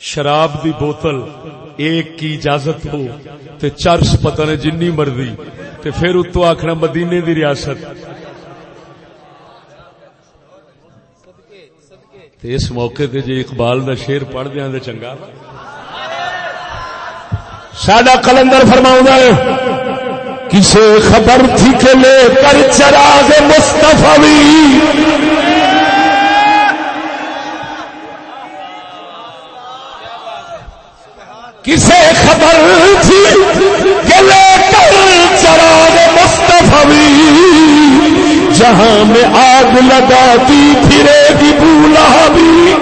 شراب دی بوتل، ایک کی اجازت ہو، تے چرس پتہ نے جنی مرضی، تے پھر اتو آخنا مدینے دی ریاست۔ تے اس موقع تے جی اقبال دا شیر پڑھ دیا تے چنگا۔ ساڈا کلندر فرماؤں ہے، کسے خبر تھی کہ لے کر چراغ مصطفی کسے خبر تھی کہ لے کر چراغ مستفی جہاں میں آگ لگاتی پھرے گی بولا بھی۔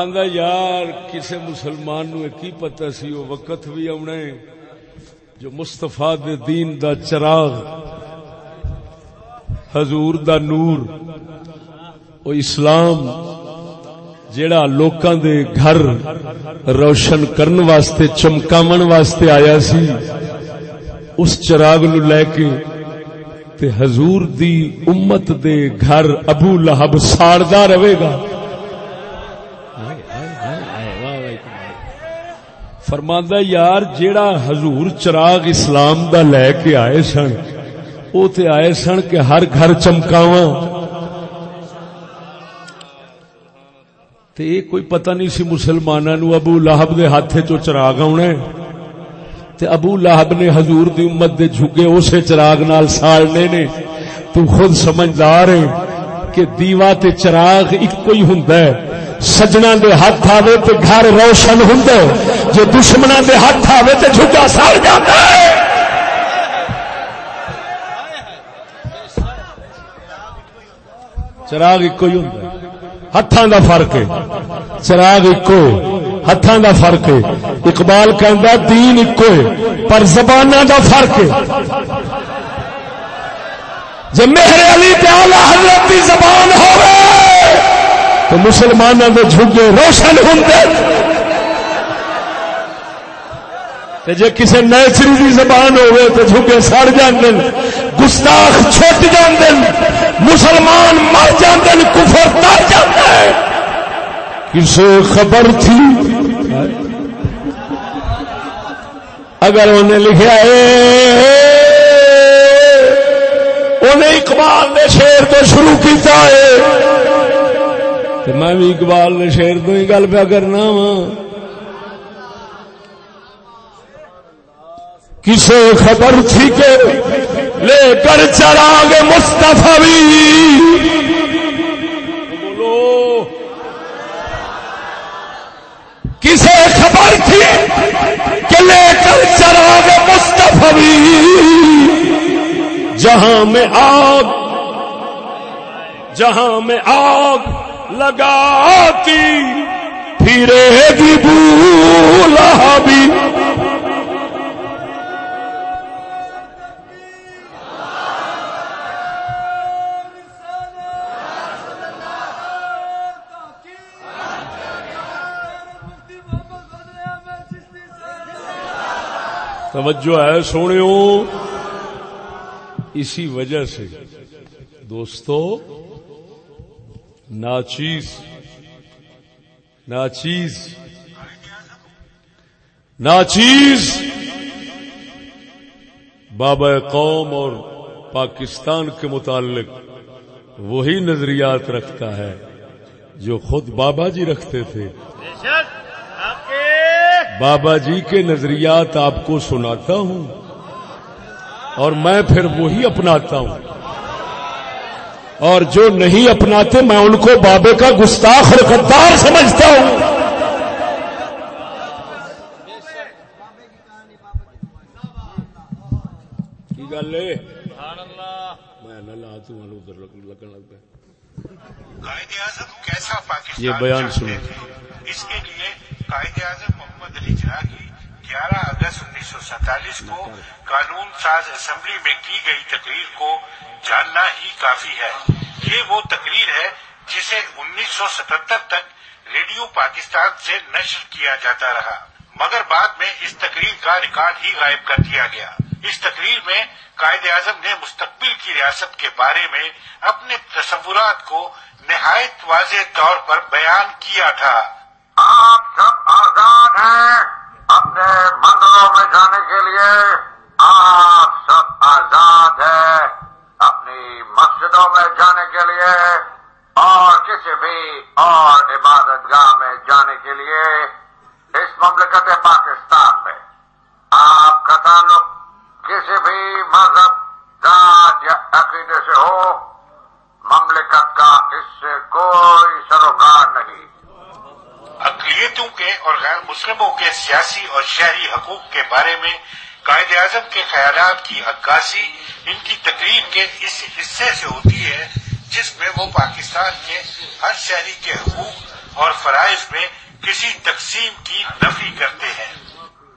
آندا یار، کسے مسلمان نو کی پتہ سی، وہ وقت بھی آنا جو مستفا دے دین دا چراغ، حضور دا نور او اسلام جیڑا لوکاں دے گھر روشن کرن واسطے، چمکاون واسطے آیا سی، اس چراغ نو لے کے تے حضور دی امت دے گھر ابو لہب ساڑدا رہے گا۔ فرماندہ یار، جیڑا حضور چراغ اسلام دا لے کے آئے سن، او تے آئے سن کہ ہر گھر چمکاواں۔ تے کوئی پتہ نہیں سی مسلماناں نو ابو لہب دے ہاتھ چو چراغ آنا تے ابو لہب نے حضور دی امت دے جھگے اسے چراغ نال سالنے نے۔ تو خود سمجھدار ہے کہ دیوا تے چراغ ایک کوئی ہوندا ہے۔ سجنا دے ہاتھ آوے تے گھر روشن ہوندا ہے۔ جو دشمنوں دے ہاتھ آوے تے جھگا سڑ جاتا ہے۔ چراغ ایک ہی ہوں ہاتھوں دا فرق ہے۔ چراغ اکو ہاتھوں دا فرق ہے۔ اقبال کہندا دین اکو ہے، پر زباناں دا فرق ہے۔ جے مہر علی تے اعلی حضرت دی زبان ہوے تو مسلماناں دے جھگے روشن ہوندے جی کسی نیچری کی زبان ہوئے تو جھکے سڑ جاندے گستاخ چھٹ جاندے مسلمان مر جاندے کفر تر جاتا ہے کسے خبر تھی؟ اگر انہیں لکھا ہے، انہیں اقبال نے شیر تو شروع کیتا ہے۔ تو میں بھی اقبال نے شیر تو ہی گل پیا کرنا وا کسے خبر تھی کہ لے کر چراغ مستفی بولو۔ کسے خبر تھی کہ لے کر چراغ مستفی جہاں میں آگ، جہاں میں آگ لگاتی، پھرے گی بولا بھی توجہ ہے سونے اسی وجہ سے دوستو، ناچیز ناچیز ناچیز۔ بابا قوم اور پاکستان کے متعلق وہی نظریات رکھتا ہے جو خود بابا جی رکھتے تھے۔ بابا جی کے نظریات آپ کو سناتا ہوں اور میں پھر وہی اپناتا ہوں اور جو نہیں اپناتے میں ان کو بابے کا گستاخ اور غدار سمجھتا ہوں گل یہ بیان سنو اس کے لیے قائد اعظم محمد علی جناح کی گیارہ اگست انیس سو سینتالیس کو قانون ساز اسمبلی میں کی گئی تقریر کو جاننا ہی کافی ہے۔ یہ وہ تقریر ہے جسے انیس سو ستہتر تک ریڈیو پاکستان سے نشر کیا جاتا رہا۔ مگر بعد میں اس تقریر کا ریکارڈ ہی غائب کر دیا گیا۔ اس تقریر میں قائد اعظم نے مستقبل کی ریاست کے بارے میں اپنے تصورات کو نہایت واضح طور پر بیان کیا تھا۔ آپ سب آزاد ہیں اپنے مندروں میں جانے کے لیے۔ آپ سب آزاد ہیں اپنی مسجدوں میں جانے کے لیے اور کسی بھی اور عبادت گاہ میں جانے کے لیے اس مملکت پاکستان میں۔ آپ کا تعلق کسی بھی مذہب، ذات یا عقیدے سے ہو، مملکت کا اس سے کوئی سروکار نہیں۔ اقلیتوں کے اور غیر مسلموں کے سیاسی اور شہری حقوق کے بارے میں قائد اعظم کے خیالات کی عکاسی ان کی تقریب کے اس حصے سے ہوتی ہے جس میں وہ پاکستان کے ہر شہری کے حقوق اور فرائض میں کسی تقسیم کی نفی کرتے ہیں۔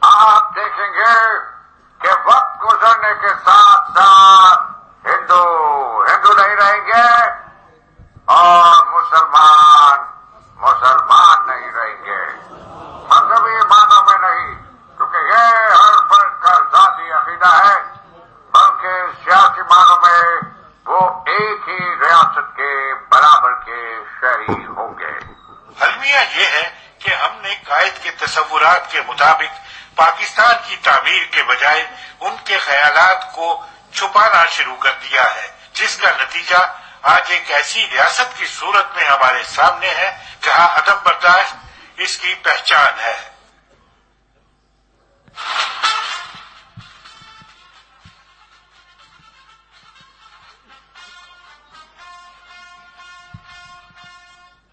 آپ دیکھیں گے کہ وقت گزرنے کے ساتھ ساتھ ہندو ہندو نہیں رہیں گے اور مسلمان مسلمان نہیں مذہبی معنوں میں نہیں، کیونکہ یہ ہر فرد کا ذاتی عقیدہ ہے، بلکہ سیاسی معنوں میں وہ ایک ہی ریاست کے برابر کے شہری ہوں گے۔ المیہ یہ ہے کہ ہم نے قائد کے تصورات کے مطابق پاکستان کی تعمیر کے بجائے ان کے خیالات کو چھپانا شروع کر دیا ہے، جس کا نتیجہ آج ایک ایسی ریاست کی صورت میں ہمارے سامنے ہے، جہاں عدم برداشت اس کی پہچان ہے۔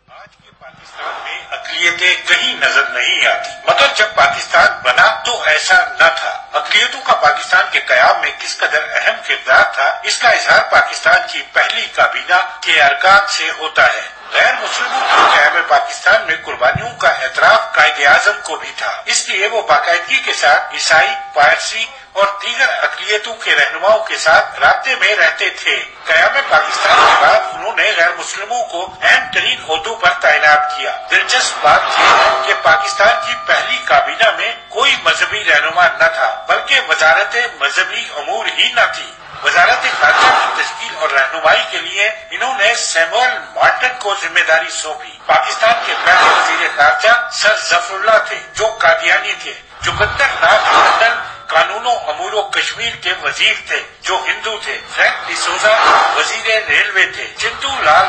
آج کے پاکستان میں اقلیتیں کہیں نظر نہیں آتی۔ مگر جب پاکستان بنا تو ایسا نہ تھا۔ اقلیتوں کا پاکستان کے قیام میں کس قدر اہم کردار تھا، اس کا اظہار پاکستان کی پہلی کابینہ کے ارکان سے ہوتا ہے۔ غیر مسلموں کے قیام پاکستان میں قربانیوں کا اعتراف قائد اعظم کو بھی تھا۔ اس لیے وہ باقاعدگی کے ساتھ عیسائی، پارسی اور دیگر اقلیتوں کے رہنماؤں کے ساتھ رابطے میں رہتے تھے۔ قیام پاکستان کے بعد انہوں نے غیر مسلموں کو اہم ترین عہدوں پر تعینات کیا۔ دلچسپ بات یہ ہے کہ پاکستان کی پہلی کابینہ میں کوئی مذہبی رہنما نہ تھا، بلکہ وزارت مذہبی امور ہی نہ تھی۔ وزارت خارجہ کی تشکیل اور رہنمائی کے لیے انہوں نے سیمول مارٹن کو ذمہ داری سونپی۔ پاکستان کے پہلے وزیر خارجہ سر ظفر اللہ تھے، جو قادیانی تھے۔ جگندر ناتھ منڈل قانون و امور و کشمیر کے وزیر تھے، جو ہندو تھے۔ فرینک ڈسوزا وزیر ریلوے تھے۔ چندو لال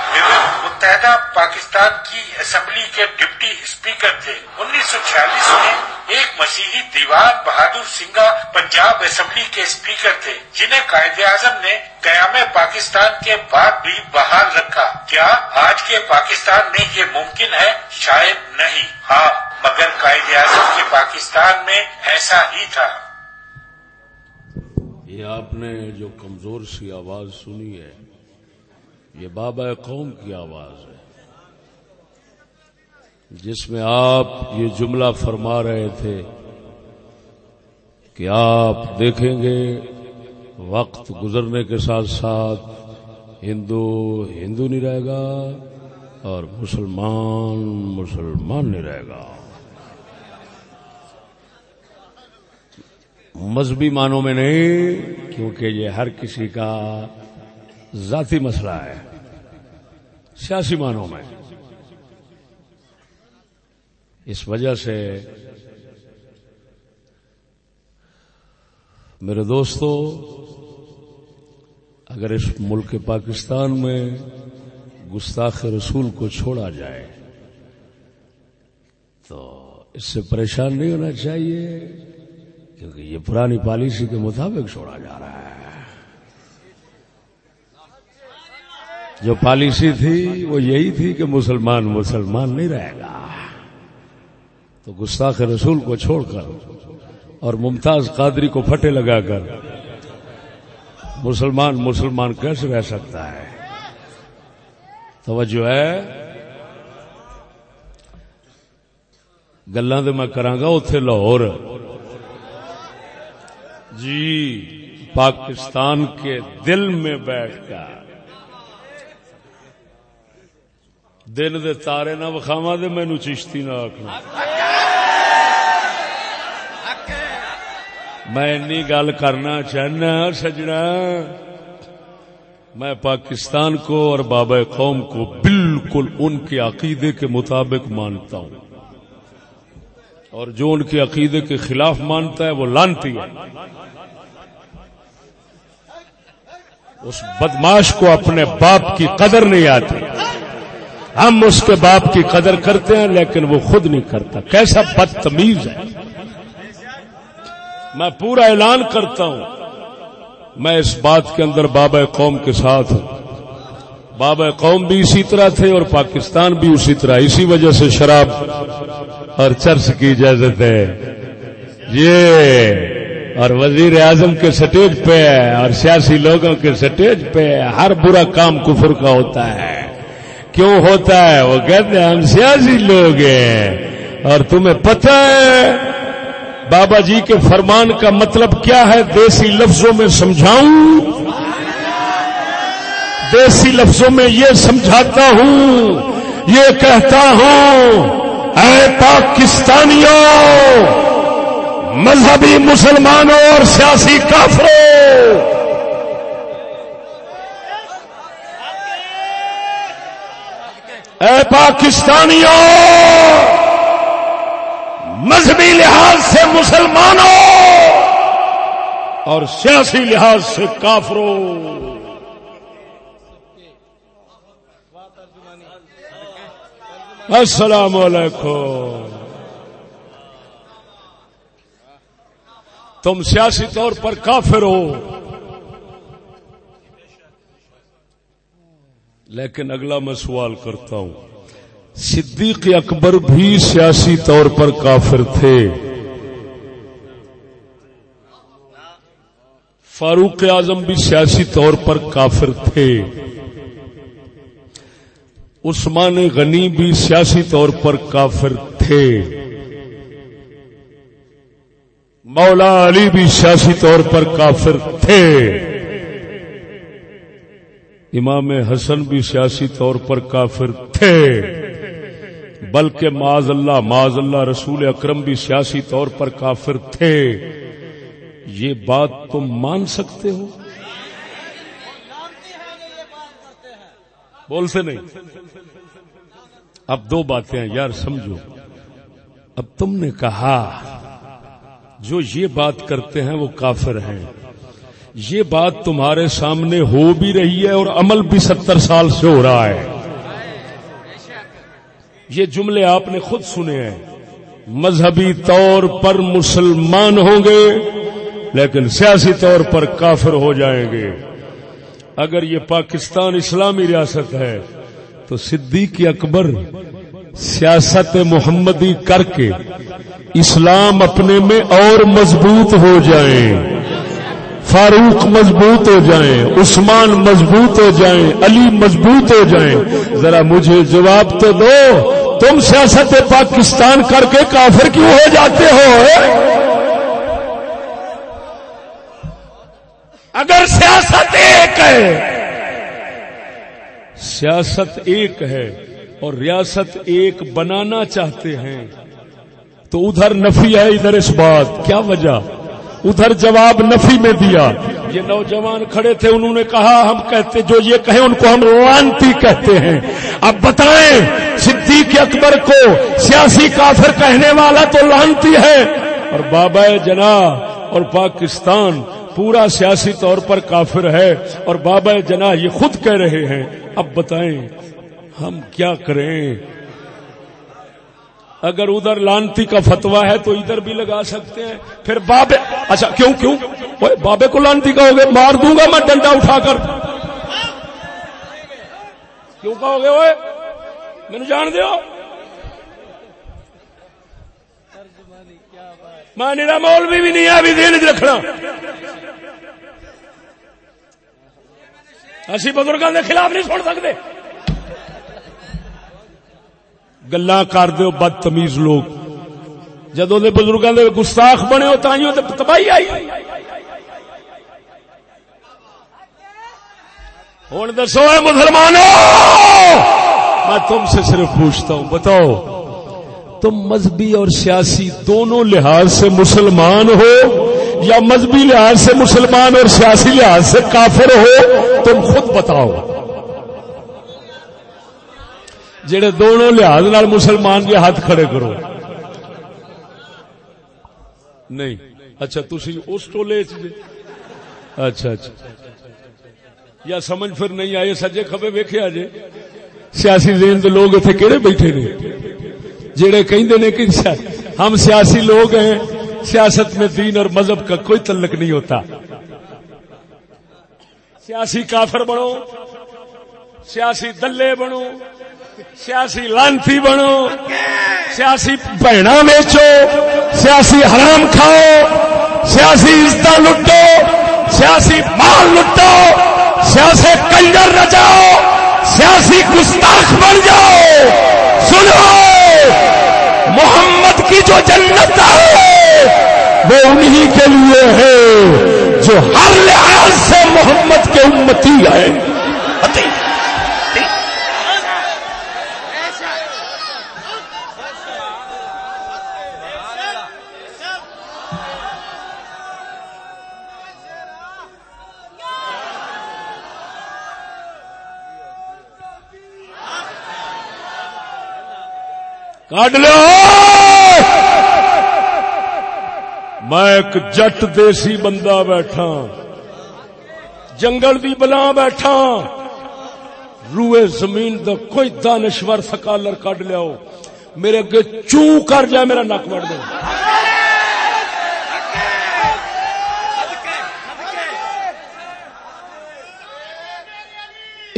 متحدہ پاکستان کی اسمبلی کے ڈپٹی اسپیکر تھے۔ انیس سو چھیالیس میں ایک مسیحی دیوان بہادر سنگا پنجاب اسمبلی کے اسپیکر تھے، جنہیں قائد اعظم نے قیام پاکستان کے بعد بھی بحال رکھا۔ کیا آج کے پاکستان میں یہ ممکن ہے؟ شاید نہیں۔ ہاں مگر قائد اعظم کے پاکستان میں ایسا ہی تھا۔ یہ آپ نے جو کمزور سی آواز سنی ہے، یہ بابا قوم کی آواز ہے۔ جس میں آپ یہ جملہ فرما رہے تھے کہ آپ دیکھیں گے وقت گزرنے کے ساتھ ساتھ ہندو ہندو نہیں رہے گا اور مسلمان مسلمان نہیں رہے گا۔ مذہبی معنوں میں نہیں، کیونکہ یہ ہر کسی کا ذاتی مسئلہ ہے، سیاسی معنوں میں۔ اس وجہ سے میرے دوستو، اگر اس ملک پاکستان میں گستاخ رسول کو چھوڑا جائے، تو اس سے پریشان نہیں ہونا چاہیے۔ کیونکہ یہ پرانی پالیسی کے مطابق چھوڑا جا رہا ہے۔ جو پالیسی تھی وہ یہی تھی کہ مسلمان مسلمان نہیں رہے گا۔ تو گستاخ رسول کو چھوڑ کر اور ممتاز قادری کو پھٹے لگا کر مسلمان مسلمان کیسے رہ سکتا ہے؟ توجہ ہے۔ گلا تو میں کراگا اتے لاہور۔ جی پاکستان کے دل میں بیٹھ کر۔ دن دے تارے نہ وکھاوا دے مینو چشتی نہ آخنا میں گل کرنا چاہنا، سجنا۔ میں پاکستان کو اور بابا قوم کو بالکل ان کے عقیدے کے مطابق مانتا ہوں۔ اور جو ان کے عقیدے کے خلاف مانتا ہے وہ لانتی ہے۔ اس بدماش کو اپنے باپ کی قدر نہیں آتی۔ ہم اس کے باپ کی قدر کرتے ہیں لیکن وہ خود نہیں کرتا۔ کیسا بدتمیز ہے۔ میں پورا اعلان کرتا ہوں۔ میں اس بات کے اندر بابا قوم کے ساتھ ہوں۔ بابا قوم بھی اسی طرح تھے اور پاکستان بھی اسی طرح۔ اسی وجہ سے شراب اور چرس کی اجازت ہے۔ یہ اور وزیر اعظم کے سٹیج پہ ہے اور سیاسی لوگوں کے سٹیج پہ ہے۔ ہر برا کام کفر کا ہوتا ہے۔ کیوں ہوتا ہے؟ وہ کہتے ہیں ہم سیاسی لوگ ہیں۔ اور تمہیں پتہ ہے، بابا جی کے فرمان کا مطلب کیا ہے؟ دیسی لفظوں میں سمجھاؤں۔ دیسی لفظوں میں یہ سمجھاتا ہوں، یہ کہتا ہوں اے پاکستانیوں، مذہبی مسلمانوں اور سیاسی کافروں، اے پاکستانیوں، مذہبی لحاظ سے مسلمانوں اور سیاسی لحاظ سے کافروں۔ السلام علیکم۔ تم سیاسی طور پر کافر ہو۔ لیکن اگلا میں سوال کرتا ہوں۔ صدیق اکبر بھی سیاسی طور پر کافر تھے۔ فاروق اعظم بھی سیاسی طور پر کافر تھے۔ عثمان غنی بھی سیاسی طور پر کافر تھے۔ مولا علی بھی سیاسی طور پر کافر تھے۔ امام حسن بھی سیاسی طور پر کافر تھے۔ بلکہ معاذ اللہ معاذ اللہ رسول اکرم بھی سیاسی طور پر کافر تھے۔ یہ بات تم مان سکتے ہو؟ بولتے نہیں۔ اب دو باتیں یار، سمجھو۔ اب تم نے کہا، جو یہ بات کرتے ہیں وہ کافر ہیں۔ یہ بات تمہارے سامنے ہو بھی رہی ہے اور عمل بھی ستر سال سے ہو رہا ہے۔ یہ جملے آپ نے خود سنے ہیں۔ مذہبی طور پر مسلمان ہوں گے، لیکن سیاسی طور پر کافر ہو جائیں گے۔ اگر یہ پاکستان اسلامی ریاست ہے، تو صدیق اکبر سیاست محمدی کر کے اسلام اپنے میں اور مضبوط ہو جائیں، فاروق مضبوط ہو جائیں، عثمان مضبوط ہو جائیں، علی مضبوط ہو جائیں۔ ذرا مجھے جواب تو دو، تم سیاست پاکستان کر کے کافر کیوں ہو جاتے ہو؟ اگر سیاست ایک ہے، سیاست ایک ہے اور ریاست ایک بنانا چاہتے ہیں، تو ادھر نفی ہے ادھر اس بات، کیا وجہ؟ ادھر جواب نفی میں دیا۔ یہ نوجوان کھڑے تھے، انہوں نے کہا، ہم کہتے، جو یہ کہیں ان کو ہم روانتی کہتے ہیں۔ اب بتائیں، صدیق اکبر کو سیاسی کافر کہنے والا تو لانتی ہے۔ اور بابا جنا اور پاکستان پورا سیاسی طور پر کافر ہے اور بابا جنا یہ خود کہہ رہے ہیں، اب بتائیں ہم کیا کریں؟ اگر ادھر لانتی کا فتوا ہے تو ادھر بھی لگا سکتے ہیں، پھر بابے اچھا کیوں کیوں؟ بابے کو لانتی کہو گے مار دوں گا میں ڈنڈا اٹھا کر۔ کیوں کہو گے وہ مینو جان دو میں نیرا مولوی بھی نہیں ہے، ابھی دین رکھنا۔ اسی بزرگوں کے خلاف نہیں سن سکتے۔ گلا کر دو بدتمیز لوگ۔ جدو دے بزرگوں کے گستاخ بنے ہو تائیوں تے تباہی آئی۔ ہوں دسو ہے مسلمانوں، میں تم سے صرف پوچھتا ہوں، بتاؤ، تم مذہبی اور سیاسی دونوں لحاظ سے مسلمان ہو؟ یا مذہبی لحاظ سے مسلمان اور سیاسی لحاظ سے کافر ہو، تم خود بتاؤ۔ جڑے دونوں لحاظ نال مسلمان کے ہاتھ کھڑے کرو۔ نہیں اچھا تھی اس ٹولے اچھا اچھا۔ یا سمجھ پھر نہیں آئے، سجے کبے ویکیا جے۔ سیاسی ذہن کے لوگ اتنے کہڑے بیٹھے نے؟ جڑے کہ ہم سیاسی لوگ ہیں سیاست میں دین اور مذہب کا کوئی تعلق نہیں ہوتا۔ سیاسی کافر بنو، سیاسی دلے بنو، سیاسی لانتی بنو، سیاسی بہنا ویچو، سیاسی حرام کھاؤ، سیاسی عزت لٹو، سیاسی مال لٹو، سیاسی کنجر رچاؤ سیاسی گستاخ بن جاؤ۔ سنو، محمد کی جو جنت ہے، وہ انہی کے لیے ہے جو ہر لحاظ سے محمد کے امتی ہے کٹ لو۔ میں ایک جٹ دیسی بندہ بیٹھا، جنگل دی بلا بیٹھا، روئے زمین دا کوئی دانشور سکالر کڈ لیاؤ، میرے اگے چوں کر جائے میرا نک وڑ دے۔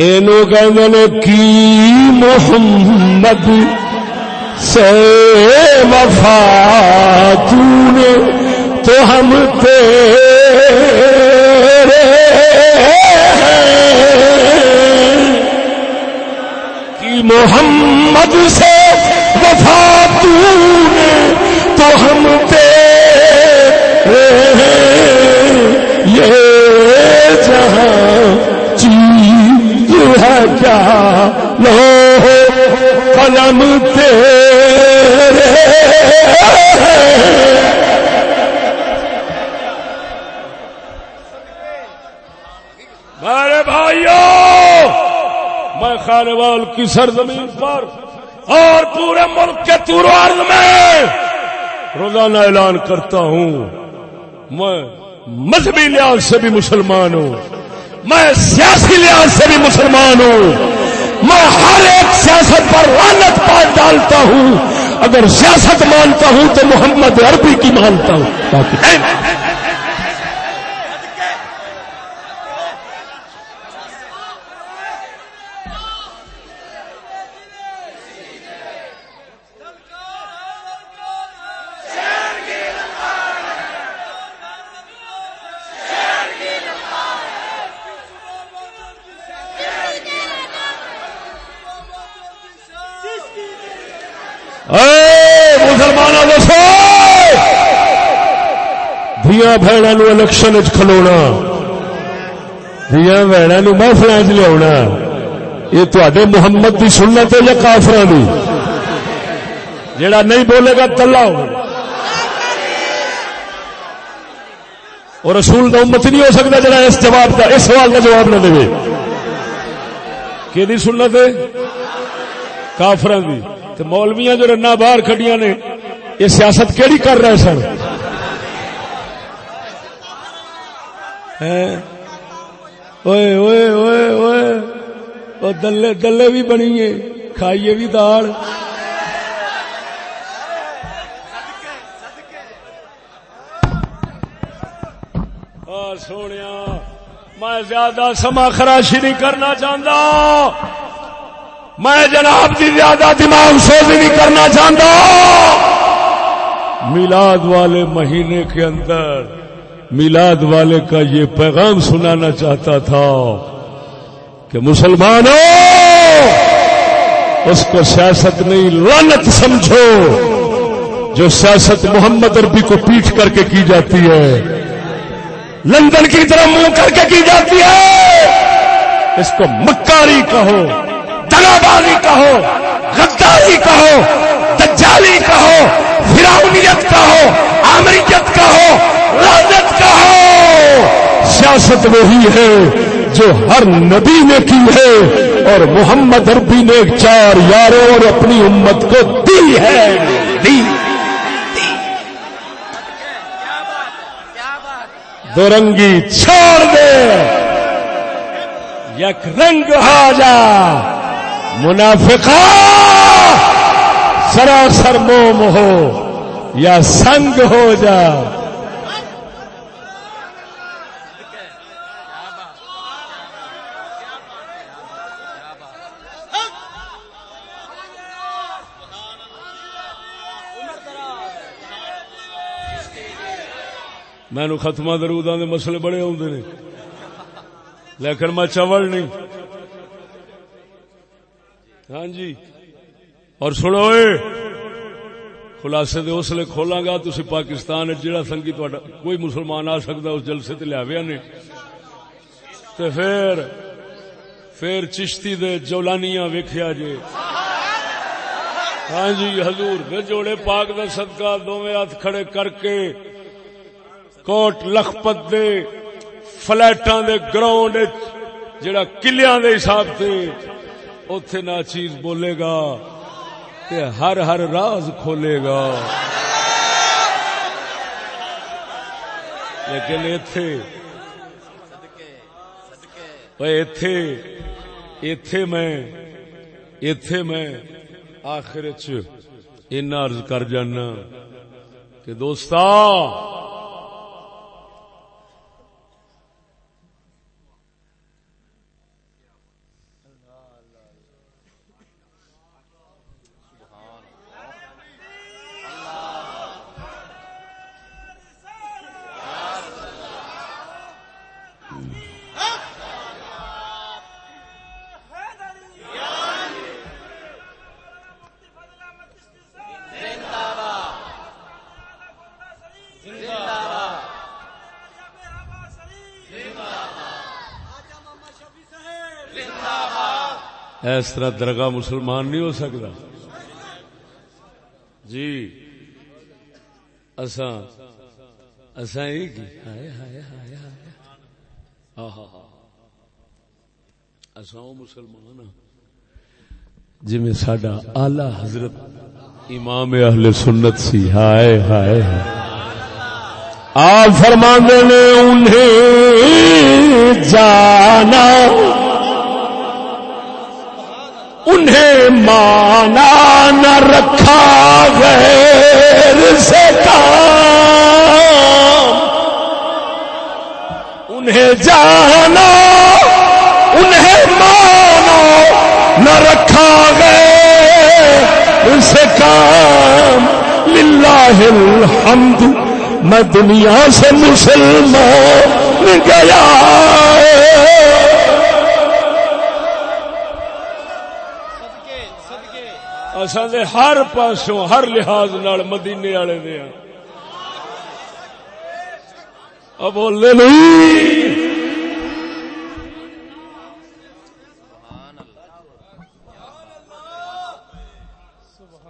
اینو کہ کی محمد سے وفا نے تو ہم تیرے کی محمد سے وفا نے تو ہم تیرے یہ جہاں چیز ہے کیا؟ لو قلم تیرے میرے بھائیو میں خانوال کی سرزمین پر اور پورے ملک کے تور عرض میں روزانہ اعلان کرتا ہوں۔ میں مذہبی لحاظ سے بھی مسلمان ہوں۔ میں سیاسی لحاظ سے بھی مسلمان ہوں۔ میں ہر ایک سیاست پر رانت پاٹ ڈالتا ہوں۔ اگر سیاست مانتا ہوں تو محمد عربی کی مانتا ہوں مسلمان دسو دیا بہن الیکشن کھلونا دیا بہن محفل چ لیا یہ تے محمد کی سنت ہے یا کافر کی جڑا نہیں بولے گا تلا ہو اور رسول کا امت نہیں ہو سکتا جڑا اس جواب کا اس سوال کا جواب نہ دے کہ سنت ہے کافر کی مولویاں جو رنا باہر کھڑیاں نے یہ سیاست کیڑی کر رہے سن دلے دلے بھی بنی کھائیے بھی دال۔ سونے میں زیادہ سما خراشی نہیں کرنا چاہتا میں جناب کی زیادہ دماغ سوزی نہیں کرنا چاہتا میلاد والے مہینے کے اندر میلاد والے کا یہ پیغام سنانا چاہتا تھا کہ مسلمانوں، اس کو سیاست نہیں لانت سمجھو۔ جو سیاست محمد عربی کو پیٹ کر کے کی جاتی ہے، لندن کی طرح منہ کر کے کی جاتی ہے۔ اس کو مکاری کہو دگابازی کہو، غداری کہو۔ دجالی کہو، فراؤنیت کہو، آمریت کہو لازت کہو۔ سیاست وہی ہے جو ہر نبی نے کی ہے اور محمد عربی نے چار یاروں اور اپنی امت کو دی ہے۔ دی۔ دو رنگی چھوڑ دے۔ یک رنگ ہو جا۔ منافقہ سراسر موم ہو یا سنگ ہو جا۔ مینو ختمہ دروداں دے مسئلے بڑے آدھے نے۔ لیکن میں چول نہیں۔ ہاں جی۔ اور سنو خلاصے دے اس لیے کھولاں گا، تسی پاکستان جڑا سنگی تہاڈا کوئی مسلمان آ سکدا اس جلسے تے لیا نے تے پھر پھر چشتی دے جولانیاں ویکھیا جے۔ ہاں جی حضور دے جوڑے پاک دا صدقہ، دوویں ہاتھ کھڑے کر کے کوٹ لکھپت دے فلیٹاں دے گراؤنڈ جڑا کلیاں دے حساب سے اوتھے نہ چیز بولے گا۔ کہ ہر ہر راز کھولے گا۔ لیکن اتے اتے اتے میں اتے میں آخر چ عرض کر جانا کہ دوستا اس طرح درگاہ مسلمان نہیں ہو سکتا۔ جی۔ اساں اساں ایک ہائے ہائے ہائے ہائے۔ ہاں، ہاں، ہاں۔ اساں مسلمان ہاں۔ جی میں ساڈا آلہ حضرت امام اہل سنت سی۔ ہائے ہائے ہائے۔ آپ فرمانے نے انہیں جانا انہیں مانا نہ رکھا غیر سے کام انہیں جانا، انہیں مانا نہ رکھا غیر سے کام للہ الحمد، میں دنیا سے مسلمان گیا۔ اصل ہر پاسوں ہر لحاظ نال مدینے والے دیا بولے نہیں۔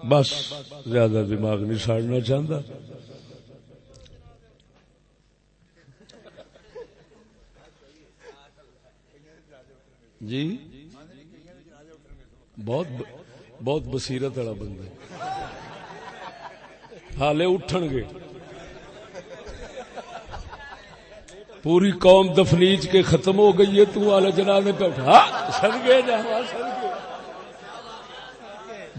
بس زیادہ دماغ نہیں ساڑنا چاہتا جی؟ بہت بہت بصیرت والا بندہ حالے اٹھن گے۔ پوری قوم دفنیج کے ختم ہو گئی ہے، تو آلے جناب پہ اٹھا۔ ہاں، سدگے جا سدگے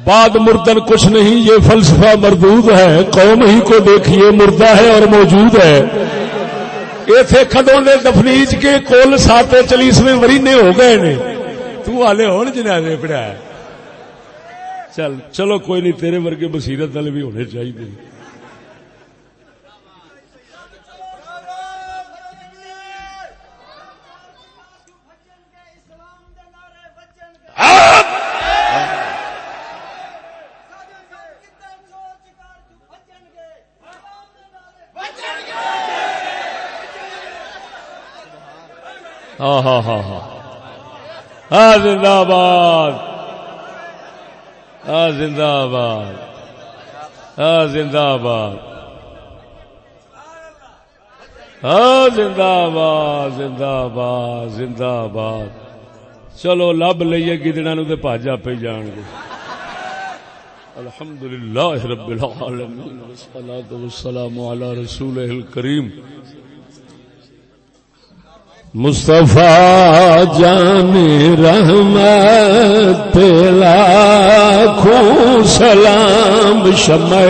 بعد مردن کچھ نہیں، یہ فلسفہ مردود ہے۔ قوم ہی کو دیکھیے، مردہ ہے اور موجود ہے۔ یہ تھے کھڈوں نے دفنیج کے کول ساتے چلیسویں مرینے ہو گئے نے۔ تو آلے ہون جنازے پڑھا۔ ہے چل، چلو کوئی نہیں، تیرے ورگے بصیرت والے بھی ہونے چاہیے۔ ہاں ہاں ہاں ہاں زندہ باد زندہ آباد۔ آ، زندہ آباد۔ زندہ آباد زندہ آباد زندہ آباد۔ چلو، لب لئیے گدڑا نو تو پاجا پہ جان گے الحمد للہ رب العالمین والسلام علی رسول الکریم۔ مصطفیٰ جان رحمت خو سلام شمع۔